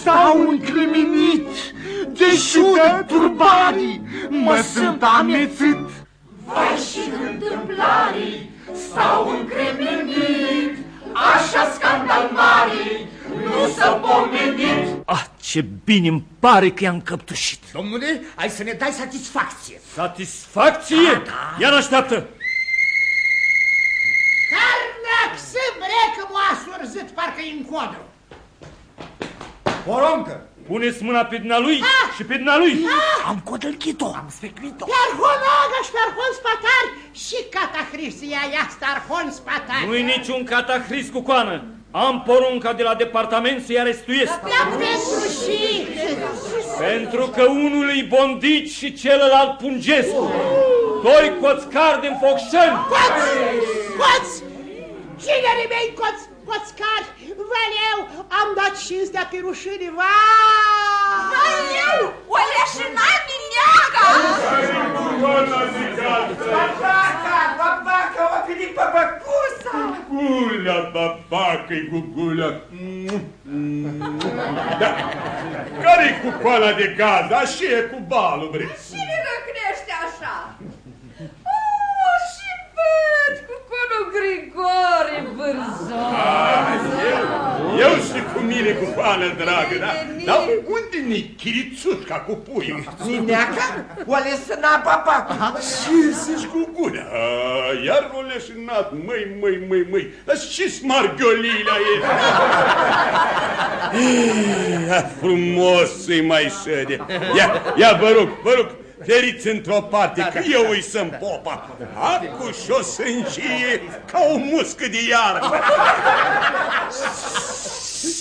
[SPEAKER 12] stau încriminit, deși de turbari mă sunt amețit.
[SPEAKER 11] Vai și întâmplare, stau încremenit, așa scandal mare, nu s-o pomenit.
[SPEAKER 13] Ah, ce bine îmi pare că i-am căptușit.
[SPEAKER 8] Domnule, ai să ne dai satisfacție.
[SPEAKER 13] Satisfacție? Ia n-așteaptă.
[SPEAKER 1] Carnac să brecă m-a surzit, parcă-i în codru.
[SPEAKER 7] Poroncă!
[SPEAKER 13] Puneți mâna pe lui și pe lui.
[SPEAKER 8] Am codălchit-o.
[SPEAKER 9] Am speclit-o.
[SPEAKER 1] Pe arhonaga și pe arhon spatari și catahristia ea arhon spatari.
[SPEAKER 13] Nu-i niciun catahrist cu coană. Am porunca de la departament să-i arestuiesc.
[SPEAKER 1] Dar pentru și...
[SPEAKER 13] Pentru că unul îi bondici și celălalt pungescu. Doi coțcari din Focșani.
[SPEAKER 1] Coț! Coț! Tinerii mei coț, coțcari, valeu, am dat cinstea pe rușine, va!
[SPEAKER 11] Valeu, o leșinat din neaga!
[SPEAKER 12] Babaca, babaca, o venit babacusa!
[SPEAKER 3] Gulea, babacă-i cu gulea. Da. Care-i cu coala de gaz? Așa e cu balul, bre.
[SPEAKER 15] Cine răcnește așa? Oh, și văd cu conul Grigore Vârzon.
[SPEAKER 3] Eu și cu mine cu coală, dragă, da? Dar unde ni chirițușca cu puiul?
[SPEAKER 12] Nineaca, o ales n-a papa.
[SPEAKER 3] Ce zici cu gulea? A, Iar o leșinat, măi, măi, măi, măi. Dar și smargălila e. Ia, frumos să-i mai șede. Ia, ia, vă rog, vă rog, feriți într-o parte, că eu îi sunt popa. Acu și-o sângie ca o muscă de iară.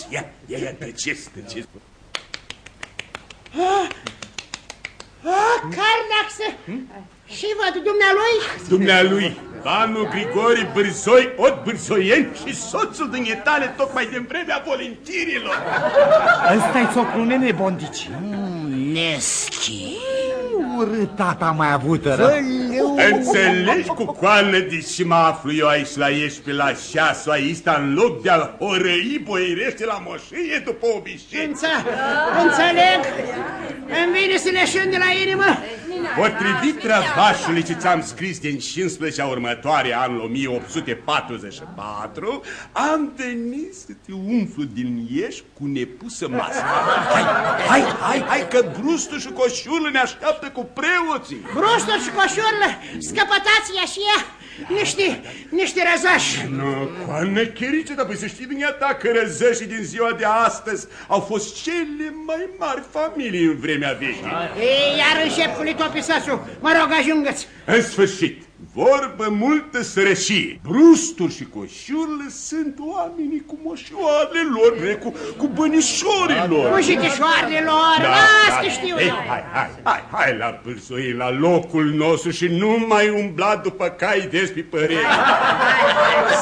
[SPEAKER 3] Ia, ia, ia, tăceți, tăceți.
[SPEAKER 1] Ah, ah, Carnax! Și văd dumnealui?
[SPEAKER 3] Dumnealui, banul Grigori Bârzoi, ot Bârzoien și soțul dumneitale tocmai din vremea voluntirilor.
[SPEAKER 9] Ăsta-i socrul nene Bondici.
[SPEAKER 12] Neschi.
[SPEAKER 9] Urât tata mai avută,
[SPEAKER 3] Înțelegi cu coană de ce mă aflu eu aici la ieși pe la șasul aici, în loc de a orăi boirește la moșie după obicei?
[SPEAKER 1] Înță, înțeleg. Îmi vine să leșân de la inimă.
[SPEAKER 3] Potrivit răzbașului ce ți-am scris din 15 următoare anul 1844, am venit să te umflu din ieși cu nepusă masă. Hai, hai, hai, hai, că brustul și coșul ne așteaptă cu preoții.
[SPEAKER 1] Brustul și coșurile, scăpătați-i și ea. Niște, niște răzași.
[SPEAKER 3] Nu, coană cherice, dar păi să știi dumneata că răzășii din ziua de astăzi au fost cele mai mari familii în vremea veche.
[SPEAKER 1] Ei, iar încep cu litopisasul. Mă rog, ajungă-ți.
[SPEAKER 3] În sfârșit, vorbă multă sărășie. Brustul și coșurile sunt oamenii cu moșoarele lor, bre, cu, cu bănișorii lor.
[SPEAKER 1] Cu jitișoarele lor, las că știu
[SPEAKER 3] Ei,
[SPEAKER 1] eu.
[SPEAKER 3] Hai, hai, hai, hai la pârsoi, la locul nostru și nu mai umbla după cai des pe părere.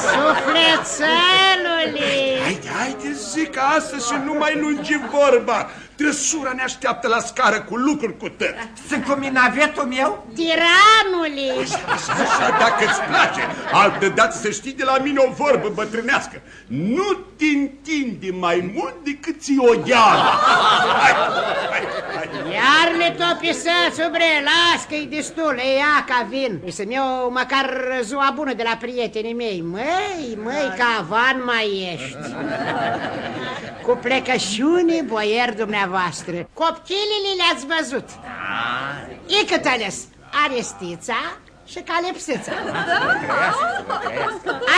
[SPEAKER 1] Sufletelule!
[SPEAKER 3] Haide, haide, zic astăzi și nu mai lungi vorba. Trăsura ne așteaptă la scară cu lucruri cu tăt.
[SPEAKER 12] Sunt cu minavetul meu?
[SPEAKER 1] Tiranule!
[SPEAKER 3] Așa, dacă îți place. Altă dată să știi de la mine o vorbă bătrânească. Nu te întinde mai mult decât ți o gheală. Hai, hai, hai.
[SPEAKER 1] Iar le topisățul, bre, las că-i destul, e ia ca vin. E să-mi iau măcar ziua bună de la prietenii mei. Măi, măi, ca van mai ești. Cu plecășune, boier dumneavoastră. Copchilele le-ați văzut. E cât ales Arestița și Calepsița.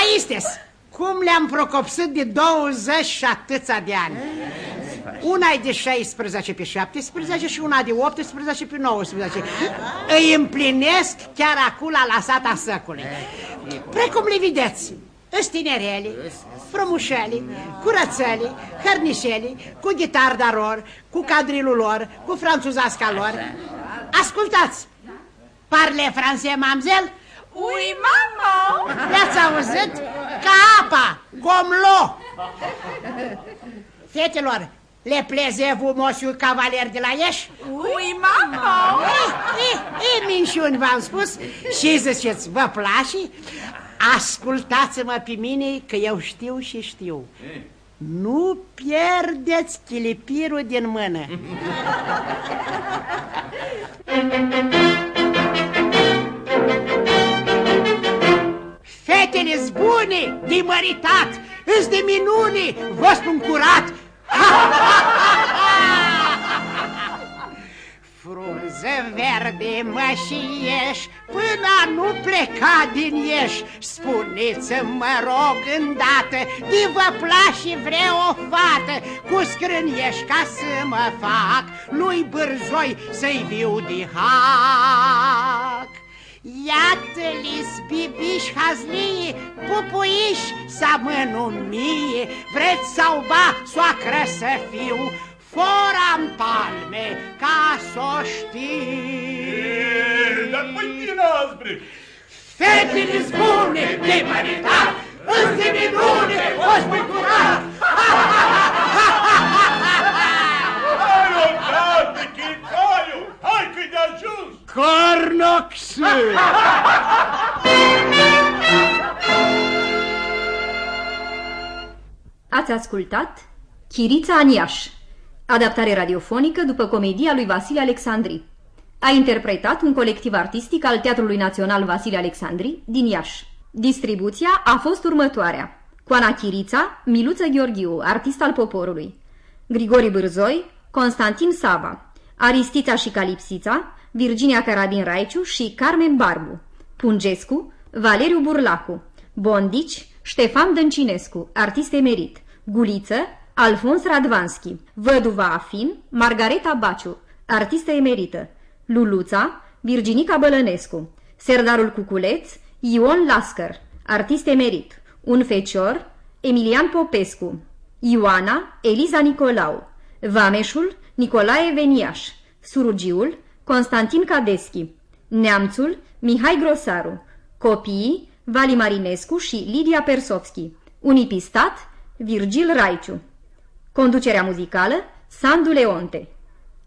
[SPEAKER 1] Aisteți, cum le-am procopsit de 20 și atâția de ani. Una e de 16 pe 17 și una de 18 pe 19. Îi împlinesc chiar acum la lasata săcului. Precum le vedeți, Îs tinereli, frumușeli, curățeli, hărnișeli, cu ghitarda lor, cu cadrilul lor, cu franțuzasca lor. Ascultați! Parle français, mamzel?
[SPEAKER 16] Oui, mama!
[SPEAKER 1] Le-ați auzit? Ca apa, cum lo! Fetelor, le plezez-vous, monsieur cavaler de la Ieși?
[SPEAKER 16] Oui, mama!
[SPEAKER 1] E, e, e minciuni v-am spus și ziceți, vă place? Ascultați-mă pe mine că eu știu și știu. Nu pierdeți chilipirul din mână. Fetele zbune, de măritat, îs de minune, vă spun curat. Frunză verde mă și ieși Până a nu pleca din ieși. Spuneți-mi, mă rog, îndată De vă place vreo fată Cu scrâniești ca să mă fac Lui bârzoi să-i viu de hac. Iată-li bibiși hazlie, pupuiși să mă mie Vreți sau ba soacră să fiu Fora-n palme ca s-o știi
[SPEAKER 3] Dar păi bine azi,
[SPEAKER 1] Fetele zbune de măritat Îți de minune o spui curat
[SPEAKER 3] Hai, o dată, chircaiu! Hai că-i de ajuns!
[SPEAKER 1] Cornox!
[SPEAKER 17] Ați ascultat Chirița Aniaș, adaptare radiofonică după comedia lui Vasile Alexandri. A interpretat un colectiv artistic al Teatrului Național Vasile Alexandri din Iași. Distribuția a fost următoarea. Coana Chirița, Miluță Gheorghiu, artist al poporului. Grigori Bârzoi, Constantin Sava, Aristița și Calipsița, Virginia Caradin Raiciu și Carmen Barbu. Pungescu, Valeriu Burlacu. Bondici, Ștefan Dăncinescu, artist emerit. Guliță, Alfons Radvanski. Văduva Afin, Margareta Baciu, artistă emerită. Luluța, Virginica Bălănescu, Serdarul Cuculeț, Ion Lascăr, artist emerit, un fecior, Emilian Popescu, Ioana, Eliza Nicolau, Vameșul, Nicolae Veniaș, Surugiul, Constantin Cadeschi, Neamțul, Mihai Grosaru, copiii, Vali Marinescu și Lidia Persovski, unipistat, Virgil Raiciu. Conducerea muzicală, Sandu Leonte.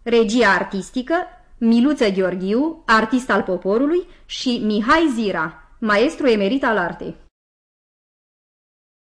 [SPEAKER 17] Regia artistică, Miluță Gheorghiu, artist al poporului și Mihai Zira, maestru emerit al artei.